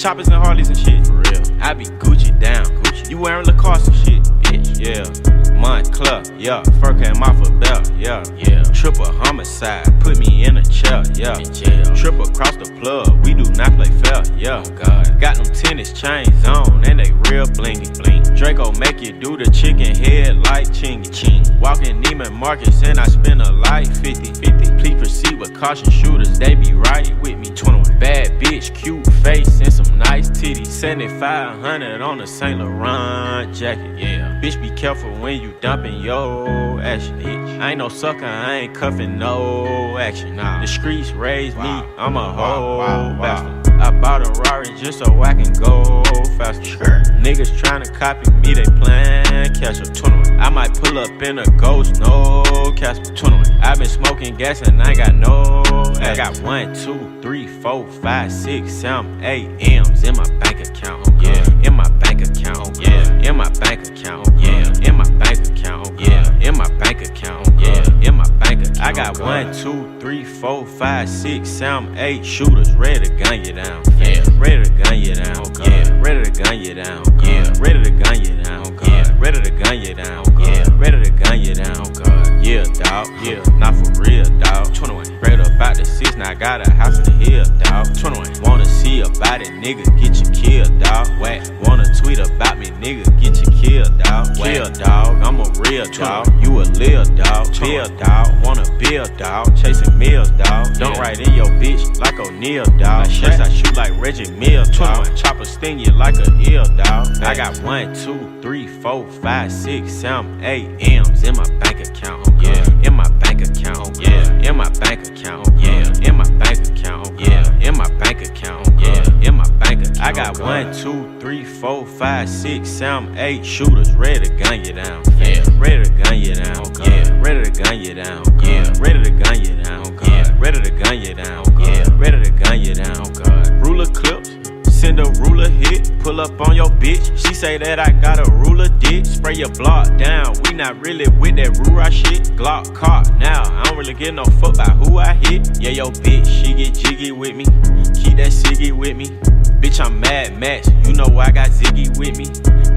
Speaker 2: Choppers and Harleys and shit, for real. I be Gucci down, Gucci. You wearing Lacoste and shit, bitch, yeah. Montclair, yeah. Fur came off a belt, yeah, yeah. Triple homicide, put me in a chair, yeah. Triple across the plug, we do not play fair, yeah. Oh, God. Got them tennis chains on, and they real blingy, bling. Draco make you do the chicken head like chingy, ching. Walking Neiman Marcus, and I spend a light 50, 50. Proceed with caution shooters, they be right with me. 21. Bad bitch, cute face, and some nice titties. 7500 on a Saint Laurent jacket, yeah. Bitch, be careful when you dumping yo action, bitch. I ain't no sucker, I ain't cuffing no action. Nah. The streets raised me, I'm a whole bastard. I bought a Rari just so I can go faster. Sure. Niggas tryna copy me, they plan catch up. 21. I might pull up in a ghost, no Casper. 21. I been smoking gas and I got no. I got one, two, three, four, five, six, seven, eight M's in my bank account. Yeah. in my bank in my bank account, yeah, in my bank account, yeah, in my bank account, yeah, in my bank account. I got one, two, three, four, five, six, seven, eight shooters ready to gun you down, yeah, ready to gun you down, yeah, ready to gun you down, yeah, ready to gun you down, yeah, ready to gun you down, yeah, ready to gun you down, God, yeah, dog, yeah, not for real, dog. 21, straight about the six, now I got a house in the hill, dog. 21, wanna see about it, nigga, get you killed, dog. Whack, wanna tweet about me, nigga, get you killed, dog. Kill, dog, I'm a real dog. You a lil dog, bill dog, wanna build, dog. Chasing meals, dog. Don't write in your bitch like O'Neal, dog. Shots I shoot like Reggie Mills, dog. Chopper sting you like a eel, dog. I got one, two, three, four, five, six, seven, eight M's in my bank account, yeah. In my bank account, yeah. In my bank account, yeah. In my bank account, yeah. In my bank account, yeah. In my bank account. I got one, two, three, four, five, six, seven, eight shooters ready to gun you down, yeah. Ready to gun you down, oh, yeah. Ready to gun you down, yeah. Ready to gun you down, yeah. Ready to gun you down, yeah. Ready to gun you down, God. Ruler clips. Send a ruler hit, pull up on your bitch. She say that I got a ruler dick. Spray your block down. We not really with that rura shit. Glock caught now. I don't really get no fuck by who I hit. Yeah, yo bitch, she get jiggy with me. Keep that ciggy with me. Bitch, I'm mad Max. You know I got Ziggy with me.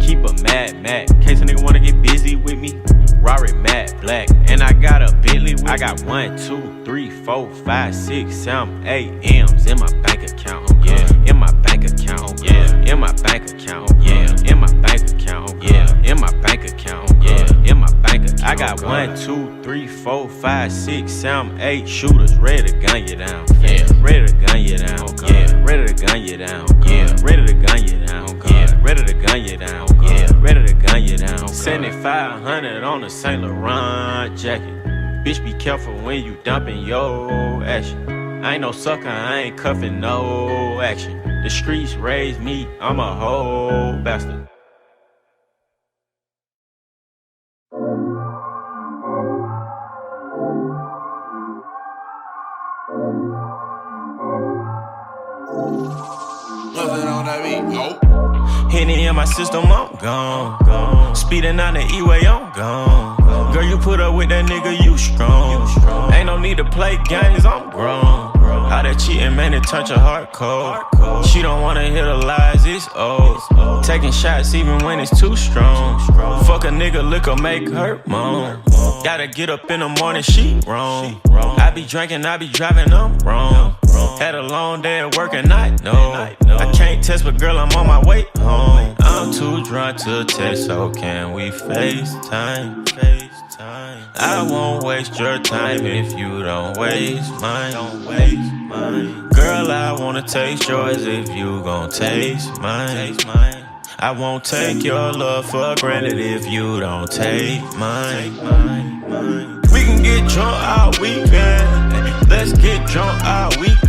Speaker 2: Keep a mad Mac. Case a nigga wanna get busy with me. Rory matte black, and I got a Bentley. With I got one, two, three, four, five, six, seven, eight M's in my bank account. Yeah, in my bank account. Yeah, in my bank account. Yeah, in my bank account. Yeah, in my bank account. Yeah, in my bank account. I got one, two, three, four, five, six, seven, eight shooters ready to gun you down. Yeah, ready to gun you down. Oh, oh, yeah, ready to gun you down. Oh, yeah, ready to gun you down. Yeah, ready to gun you down. Yeah, ready to gun you down. 7500 on a Saint Laurent jacket. Bitch, be careful when you dumping your action. I ain't no sucker, I ain't cuffing no action. The streets raised me, I'm a whole bastard.
Speaker 4: Nothing on that beat. Nope.
Speaker 2: Henny in my system, I'm gone. gone. Speeding on the E-way, I'm gone. Girl, you put up with that nigga, you strong. Ain't no need to play games, I'm grown. How that cheating, man, it touch your heart cold. She don't wanna hear the lies, it's old. Taking shots even when it's too strong. Fuck a nigga, liquor make her moan. Gotta get up in the morning, she wrong. I be drinking, I be driving, I'm wrong. Had a long day at work and I know. I can't test, but girl, I'm on my way home. I'm too drunk to text, so can we FaceTime? FaceTime. I won't waste your time if you don't waste mine. Don't waste mine. Girl, I wanna taste yours if you gon' taste mine. Taste mine. I won't take your love for granted if you don't take mine. We can get drunk all weekend. Let's get drunk all weekend.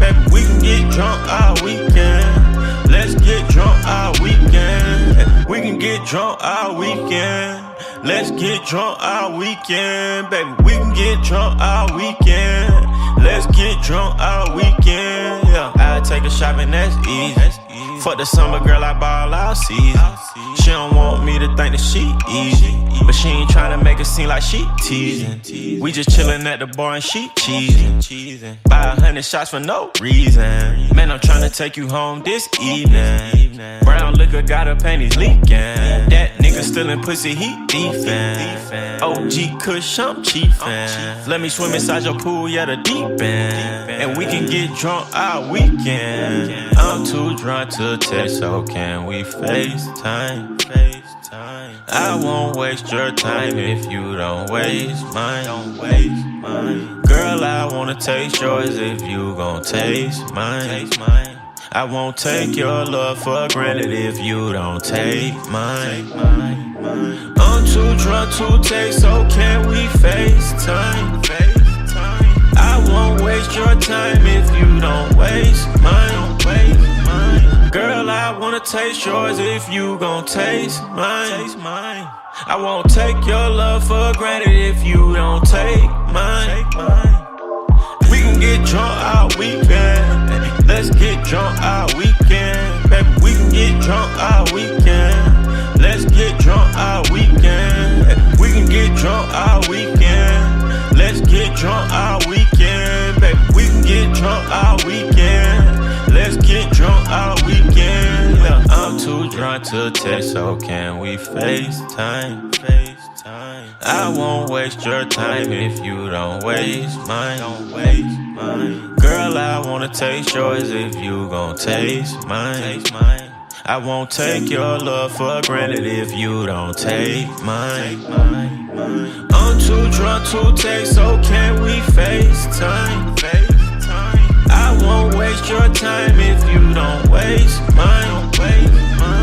Speaker 2: Baby, we can get drunk all weekend. Let's get drunk all weekend. We can get drunk all weekend. Let's get drunk all weekend. Baby, we can get drunk all weekend. Let's get drunk all weekend. Yeah, I take a shopping, that's easy. Fuck the summer girl, I ball all season. She don't want me to think that she easy. But she ain't tryna make it seem like she teasing. We just chillin' at the bar and she cheesing. Buy a hundred shots for no reason. Man, I'm tryna take you home this evening. Brown liquor got her panties leaking. That nigga still in pussy, he beefin'. OG Kush, I'm chiefin'. Let me swim inside your pool, yeah, the deep end. And we can get drunk all weekend. I'm too drunk to text, so can we FaceTime? I won't waste your time if you don't waste mine. Don't waste mine. Girl, I wanna taste yours if you gon' taste mine. I won't take your love for granted if you don't take mine. I'm too drunk to taste, so can we FaceTime? I won't waste your time if you don't waste mine. Girl, I wanna taste yours if you gon' taste mine. I won't take your love for granted if you don't take mine. Let's get drunk all weekend. Baby, we can get drunk all weekend. Let's get drunk all weekend. We can get drunk all weekend. Let's get drunk all weekend. Baby, we can get drunk all weekend. Let's get drunk all weekend. Yeah, I'm too drunk to text, so can we FaceTime? time. I won't waste your time if you don't waste mine. Don't waste mine. Girl, I wanna taste yours if you gon' taste mine. Taste mine. I won't take your love for granted if you don't take mine. I'm too drunk to take, so can we FaceTime? I won't waste your time if you don't waste mine. Don't waste mine.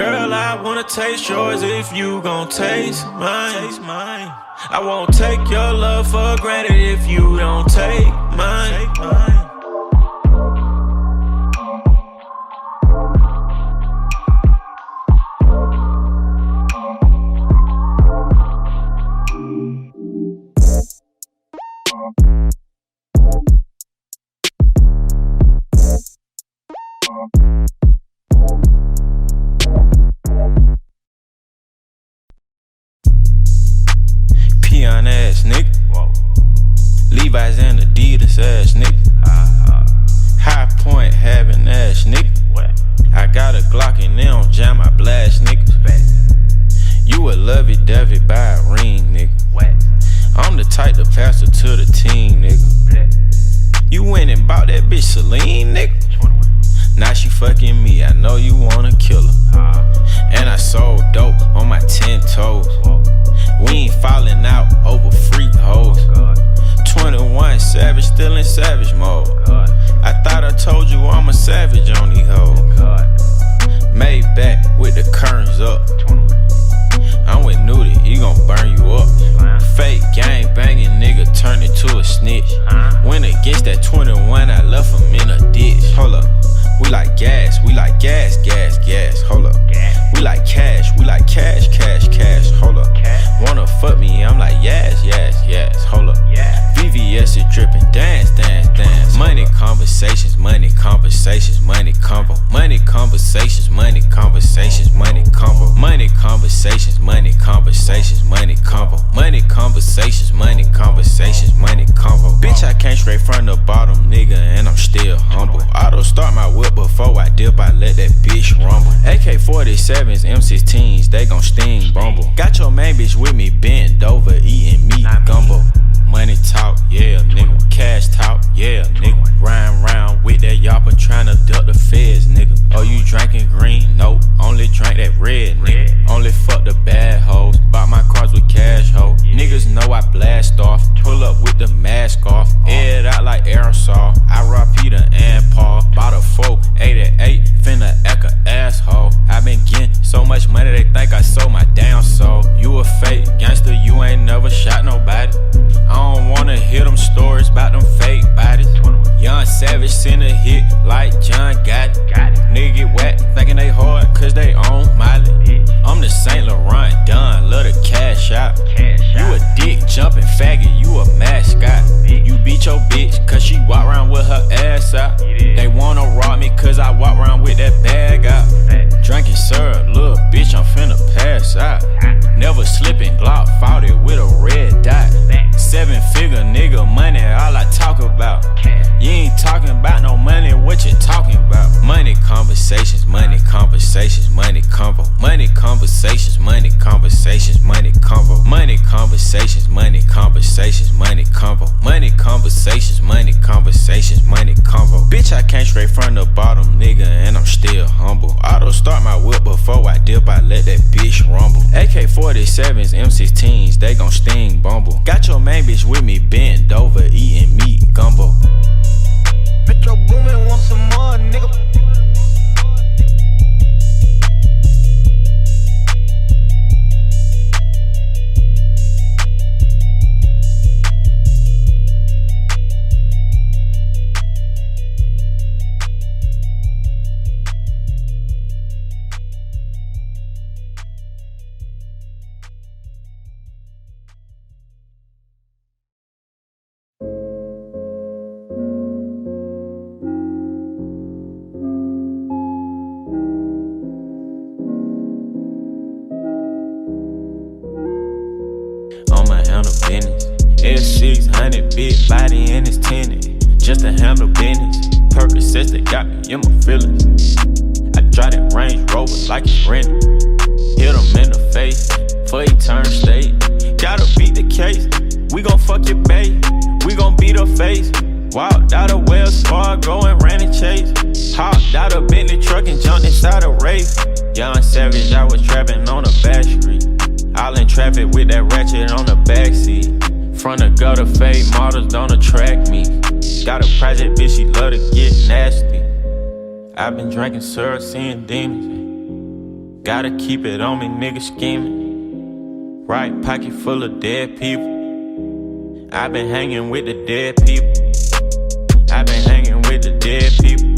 Speaker 2: Girl, I wanna taste yours if you gon' taste mine. Taste mine. I won't take your love for granted if you don't take mine. Take mine. M16. conversations, money, conversations, money, convo. Bitch, I came straight from the bottom, nigga, and I'm still humble. Auto start my whip before I dip, I let that bitch rumble. AK 47s, M16s, they gon' sting, bumble. Got your main bitch with me, Drinking syrup, seeing demons. Gotta keep it on me, nigga scheming. Right pocket full of dead people. I've been hanging with the dead people. I've been hanging with the dead people.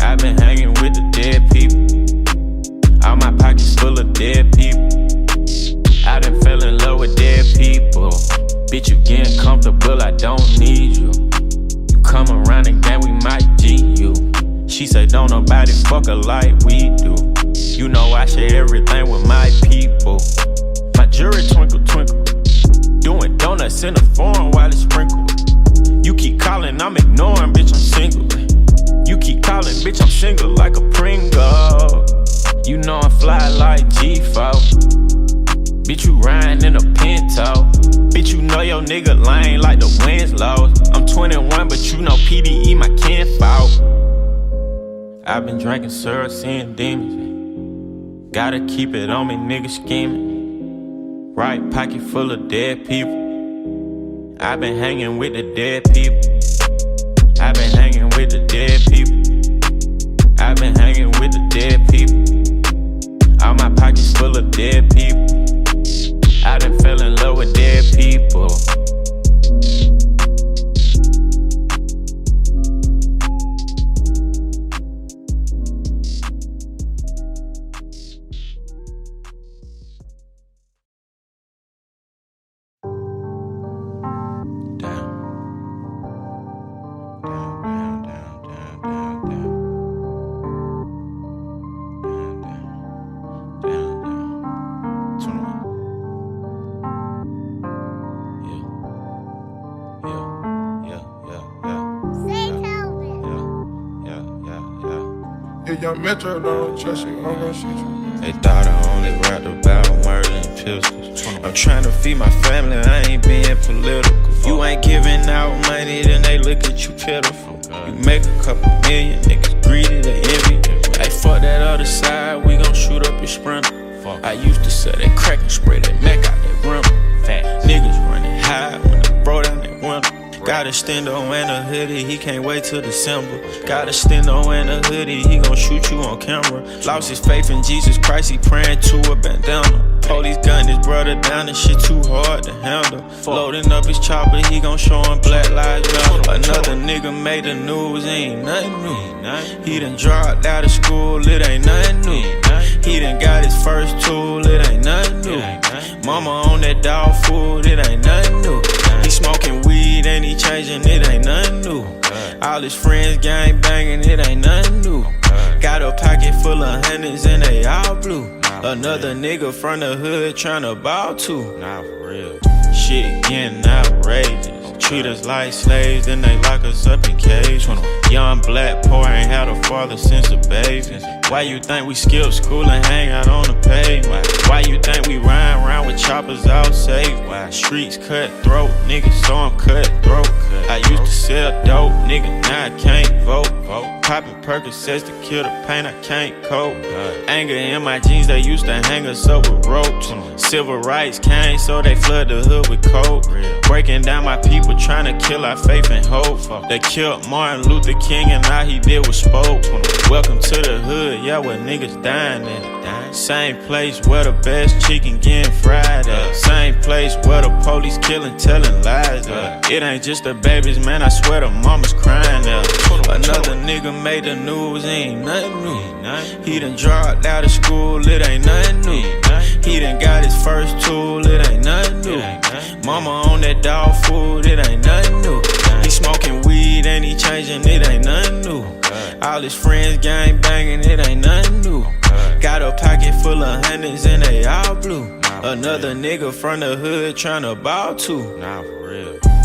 Speaker 2: I've been hanging with the dead people. All my pockets full of dead people. I done fell in love with dead people. Bitch, you getting comfortable, I don't need. You She say, don't nobody fuck her like we do. You know I share everything with my people. My jury twinkle twinkle. Doing donuts in the foreign while it's sprinkled. You keep calling, I'm ignoring, bitch, I'm single. You keep calling, bitch, I'm single like a Pringle. You know I'm fly like G4. Bitch, you riding in a Pinto. Bitch, you know your nigga lane like the Winslows. I'm 21, but you know PDE my kinfolk. I've been drinking syrup, seeing demons. Gotta keep it on me, nigga scheming. Right pocket full of dead people. I've been hanging with the dead people. I've been hanging with the dead people. I've been hanging with the dead people. All my pockets full of dead people. I done fell in love with dead people.
Speaker 4: Metro don't trust you, I'm gonna shoot you.
Speaker 2: They thought I only rapped about murder and pistols. I'm trying to feed my family, I ain't being political. You ain't giving out money, then they look at you pitiful. You make a couple million, niggas greedy, they envy. Hey, fuck that other side, we gon' shoot up your sprinter. I used to sell that crack and spray that Mac out that rim. Got a stendo and a hoodie, he can't wait till December. Got a stendo and a hoodie, he gon' shoot you on camera. Lost his faith in Jesus Christ, he praying to a bandana. Police gun his brother down, and shit too hard to handle. Loading up his chopper, he gon' show him black lives matter. Another nigga made the news, ain't nothing new. He done dropped out of school, it ain't nothing new. He done got his first tool, it ain't nothing new. Mama on that dog food, it ain't nothing All his friends gang banging, it ain't nothing new. Got a pocket full of hundreds and they all blue. Another nigga from the hood tryna ball too. Nah, for real. Shit getting outrageous. Treat us like slaves, then they lock us up in cages. Young black poor ain't had a father since a baby. Why you think we skip school and hang out on the pavement? Why you think we ride around with choppers out safe? Why streets cut throat, niggas so I'm cut throat. I used to sell dope, nigga, now I can't vote. Popping Percocets to kill the pain, I can't cope. Anger in my jeans, they used to hang us up with ropes. Civil rights came, so they flood the hood with coke. Breaking down my people, trying to kill our faith and hope. They killed Martin Luther King, and all he did was spoke. Welcome to the hood, yeah, where niggas dying at. Same place where the best chicken getting fried at. Same place where the police killing, telling lies at. It ain't just the babies, man, I swear the mama's crying at. Another nigga made the news, ain't nothing new. He done dropped out of school, it ain't nothing new. He done got his first tool, it ain't nothing new. Mama on that dog food, it ain't nothing new. He smoking weed and he changing, it ain't nothing new. All his friends gang banging, it ain't nothing new. Got a pocket full of hundreds and they all blue. Another nigga from the hood tryna ball too. Nah, for real.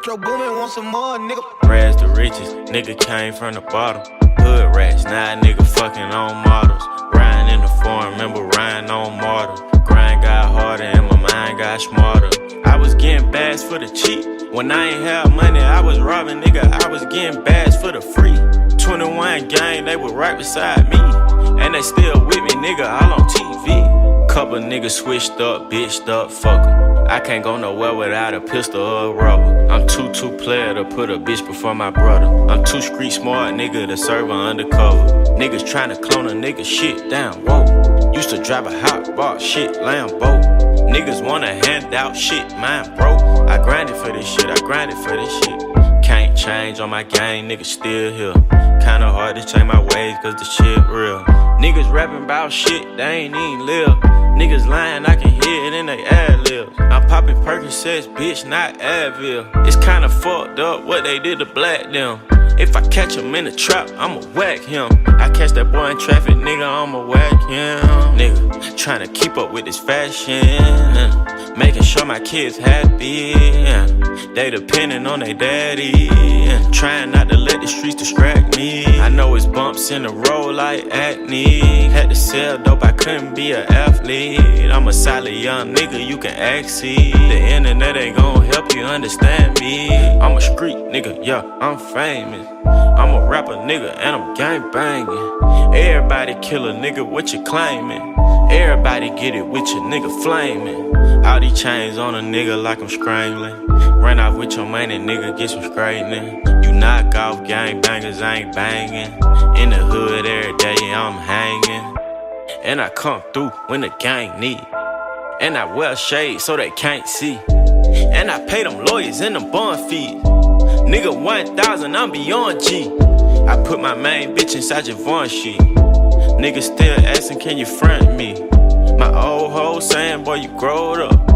Speaker 7: Metro Boomin, want some more, nigga.
Speaker 2: Rags to riches, nigga came from the bottom. Hood rats, now a nigga fucking on models. Riding in the foreign, remember riding on mortal. Grind got harder and my mind got smarter. I was getting bags for the cheap. When I ain't have money, I was robbing nigga. I was getting bags for the free. 21 gang, they were right beside me. And they still with me, nigga, all on TV. Couple niggas switched up, bitched up, fuck 'em. I can't go nowhere without a pistol or a rubber. I'm too too player to put a bitch before my brother. I'm too street smart, nigga, to serve her undercover. Niggas tryna clone a nigga shit down, whoa. Used to drive a hot box, shit, Lambo. Niggas wanna hand out shit, mine broke. I grinded for this shit, I grinded for this shit. Can't change on my game, niggas still here. Kinda hard to change my ways, cause the shit real. Niggas rapping about shit, they ain't even live. Niggas lying, I can hear it in they ad libs. I'm popping Percocets, bitch, not Advil. It's kinda fucked up what they did to black them. If I catch him in the trap, I'ma whack him. I catch that boy in traffic, nigga, I'ma whack him. Nigga, tryna keep up with this fashion. and Making sure my kids happy. and They depending on their daddy. and Trying not to let the streets distract me. I know it's bumps in the road like acne. Had to sell dope, I couldn't be an athlete. I'm a solid young nigga, you can access. The internet ain't gon' help you understand me. I'm a street nigga, yeah, I'm famous. I'm a rapper nigga and I'm gang banging. Everybody kill a nigga, what you claiming? Everybody get it with your nigga flaming. All these chains on a nigga like I'm strangling. Run off with your money, nigga, get some straightening. You knock off gang bangers, I ain't banging. In the hood every day, I'm hanging. And I come through when the gang need. And I wear shades so they can't see. And I pay them lawyers and them bond fees. Nigga, 1000, I'm beyond G. I put my main bitch inside your Vaughn sheet. Niggas still asking, can you front me? My old hoe saying, boy, you growed up.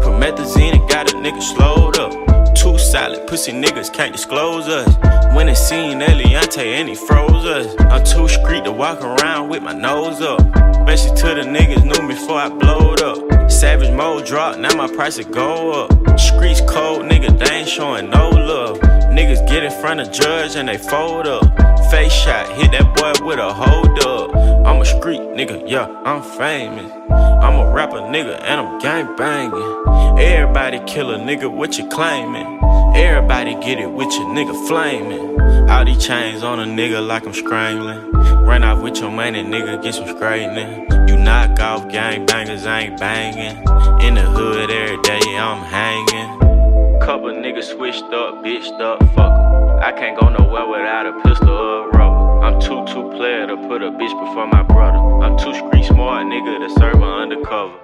Speaker 2: Promethazine and got a nigga slowed up. Too solid, pussy niggas can't disclose us. When it seen Eliante and he froze us. I'm too street to walk around with my nose up. Especially to the niggas knew me before I blowed up. Savage mode drop, now my prices go up. Streets cold, nigga, they ain't showing no love. Niggas get in front of judge and they fold up. Face shot, hit that boy with a hold up. I'm a street nigga, yeah, I'm famous. I'm a rapper nigga and I'm gang banging. Everybody kill a nigga, what you claiming? Everybody get it with your nigga flaming. All these chains on a nigga like I'm strangling. Run off with your money, nigga, get some straightening. You knock off gang bangers, I ain't banging. In the hood every day, I'm hanging. Couple niggas switched up, bitched up, fuck 'em. I can't go nowhere without a pistol or a rubber. I'm too too player to put a bitch before my brother. I'm too street smart, nigga, to serve her undercover.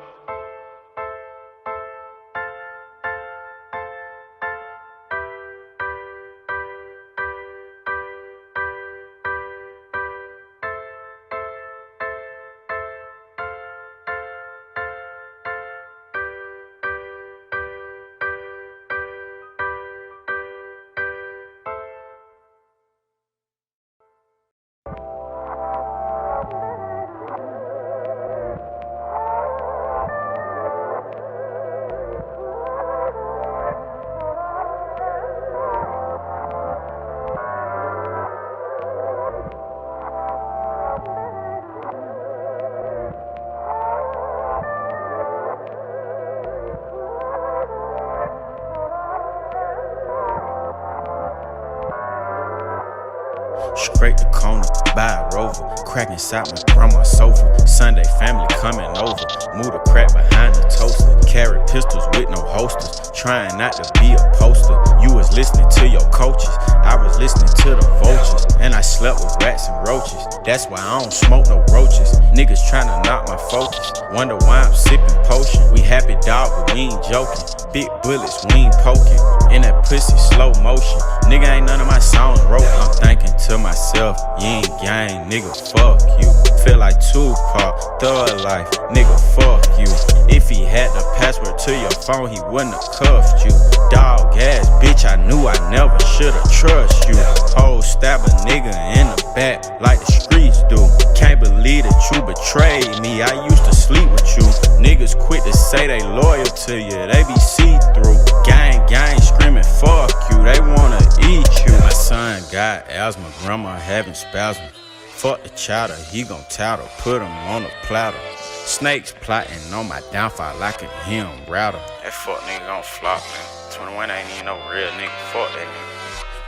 Speaker 2: Crack inside my grandma's sofa. Sunday family coming over. Move the crack behind the toaster. Carry pistols with no holsters. Trying not to be a poster. You was listening to your coaches. I was listening to the vultures. And I slept with rats and roaches. That's why I don't smoke no roaches. Niggas trying to knock my focus. Wonder why I'm sipping potion. We happy dog, but we ain't joking. Big bullets, we ain't poking. In that pussy, slow motion. Nigga ain't none of my songs wrote. I'm thinking to myself, you ain't gang, nigga, fuck you. Feel like Tupac, thug life, nigga, fuck you. If he had the password to your phone, he wouldn't have cuffed you. Dog ass bitch, I knew I never should've trust you. Whole stab a nigga in the back like the streets do. Can't believe that you betrayed me. I used to sleep with you. Niggas quit to say they loyal to you, they be see through. Gang, gang, screaming fuck you. They wanna eat you. My son got asthma, grandma having spasms. Fuck the chowder, he gon' tattle, put him on a platter. Snakes plotting on my downfall like a him router. That fuck nigga gon' flop, man. 21 ain't even no real nigga. Fuck that nigga.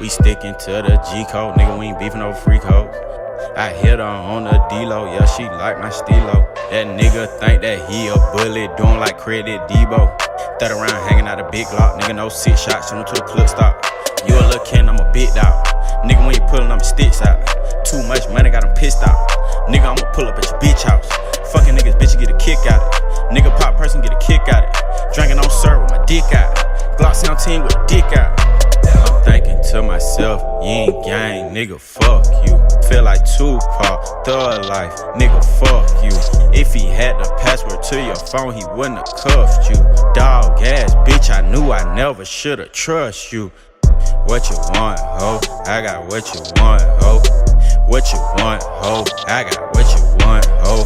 Speaker 2: We stickin' to the G code, nigga. We ain't beefin' over free codes. I hit her on the D-Lo, yeah, she like my stilo. That nigga think that he a bully, doing like credit Deebo. Third around hanging out a big lock, nigga, no six shots, shoot him to the clip stop. You a little kid, I'm a big dog. Nigga, when you pullin', I'm sticks out. Too much money, got him pissed off. Nigga, I'ma pull up at your bitch house. Fucking niggas, bitch, you get a kick out it. Nigga, pop person, get a kick out it. Drinking on syrup with my dick out. Glock 17 with a dick out. Thinking to myself, you ain't gang, nigga, fuck you. Feel like Tupac, thug life, nigga, fuck you. If he had the password to your phone, he wouldn't have cuffed you. Dog ass bitch, I knew I never should've trust you. What you want, ho? I got what you want, ho. What you want, ho? I got what you want, ho.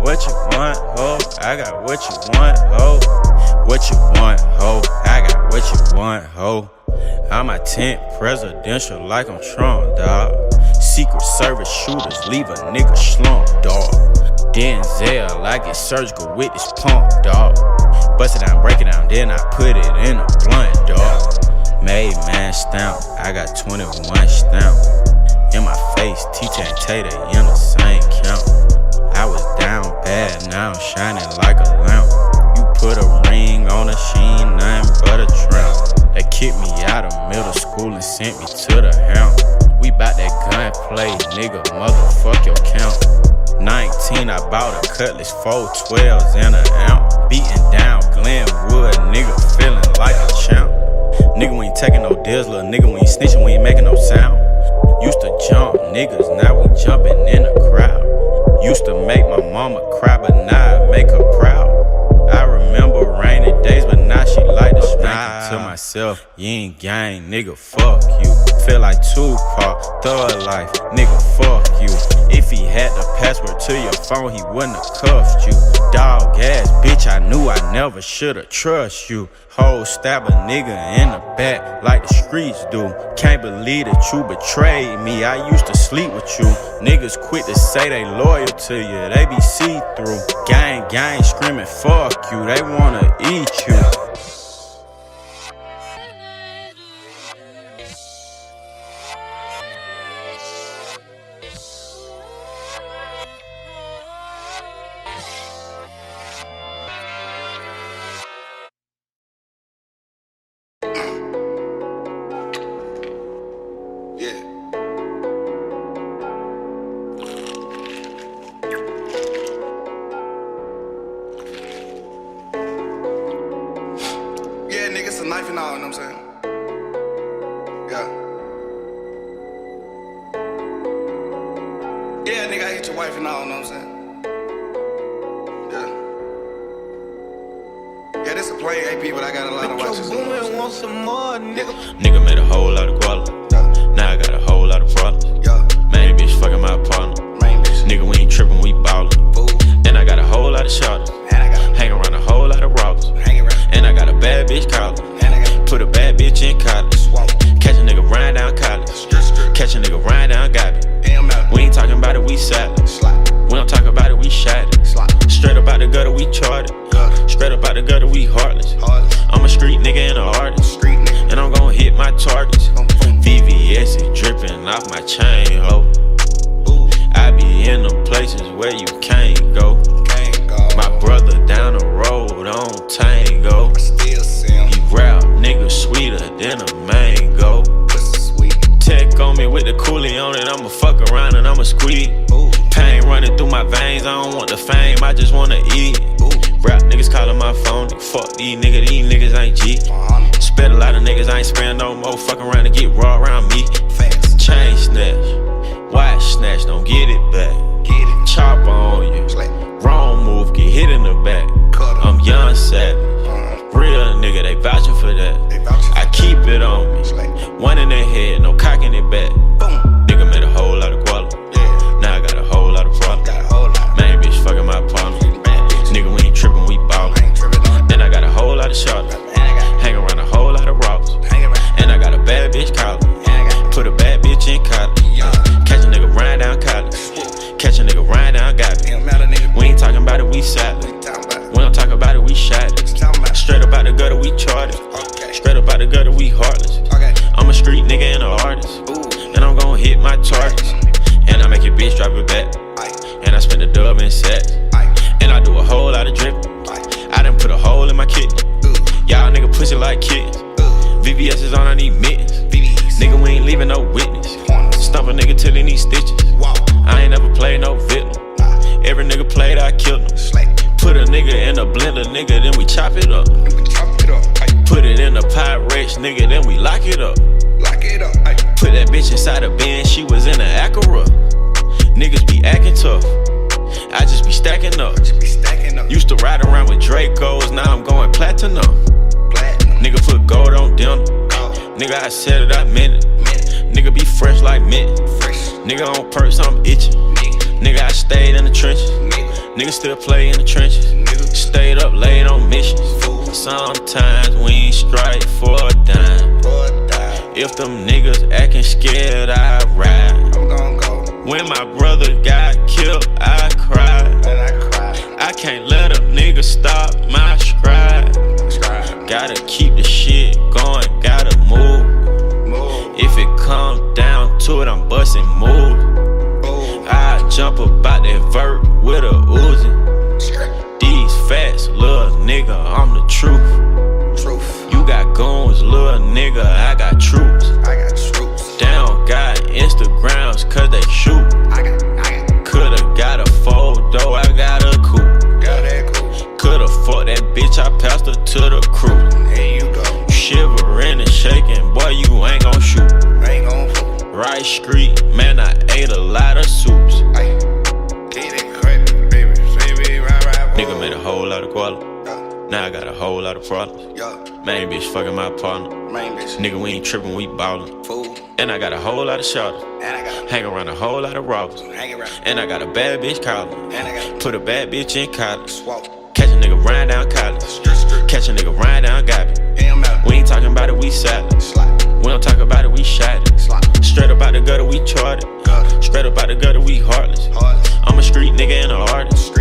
Speaker 2: What you want, ho? I got what you want, ho. What you want, ho? I got what you want, ho. I'm a tent presidential like I'm Trump, dog. Secret Service shooters leave a nigga slump, dog. Denzel, I get surgical with this pump, dog. Bust it down, break it down, then I put it in a blunt, dog. Made man stamp, I got 21 stamp. In my face, T-Tan Tater in the same count. I was down bad, now I'm shining like a lamp. You put a ring on a sheen, nothing but a tramp. They kicked me out of middle school and sent me to the hound. We bout that gunplay, nigga, motherfuck your count. 19, I bought a cutlass, four 12s and an ounce. Beating down Glenwood, nigga, feeling like a champ. Nigga, we ain't taking no deals, little nigga, we ain't snitching, we ain't making no sound. Used to jump niggas, now we jumping in the crowd. Used to make my mama cry, but now I make her proud. I remember rainy days, but now she to smile. to myself, you ain't gang, nigga, fuck you. Feel like Tupac, thug life, nigga, fuck you. If he had the password to your phone, he wouldn't have cuffed you. Dog ass bitch, I knew I never should've trust you. Whole stab a nigga in the back like the streets do. Can't believe that you betrayed me. I used to sleep with you. Niggas quit to say they loyal to you. They be see through. Gang, gang screaming, fuck you. They wanna eat you.
Speaker 8: Dripping Nigga
Speaker 2: still play in the trenches. Stayed up late on missions. Sometimes we ain't strike for a dime. If them niggas acting scared, I ride. When my brother got killed, I cried. Nigga, I'm the truth. Truth. You got guns, little nigga, I got troops. I got troops. Down got Instagrams, cause they shoot. i Coulda got a photo, though. I got a coupe. Coulda fucked that bitch, I passed her to the crew. There you go. Shivering and shaking, boy, you ain't gon' shoot. Right street, man, I ate a lot of soups. Now I got a whole lot of problems. Main bitch fucking my partner. Nigga, we ain't tripping, we ballin'. And I got a whole lot of shotters. Hang around a whole lot of robbers. And I got a bad bitch college. Put a bad bitch in college. Catch a nigga riding down college. Catch a nigga riding down Gabby. We ain't talking about it, we salad. We don't talk about it, we shot it. Straight up out the gutter, we charted. Straight up out the gutter, we heartless. I'm a street nigga and an artist.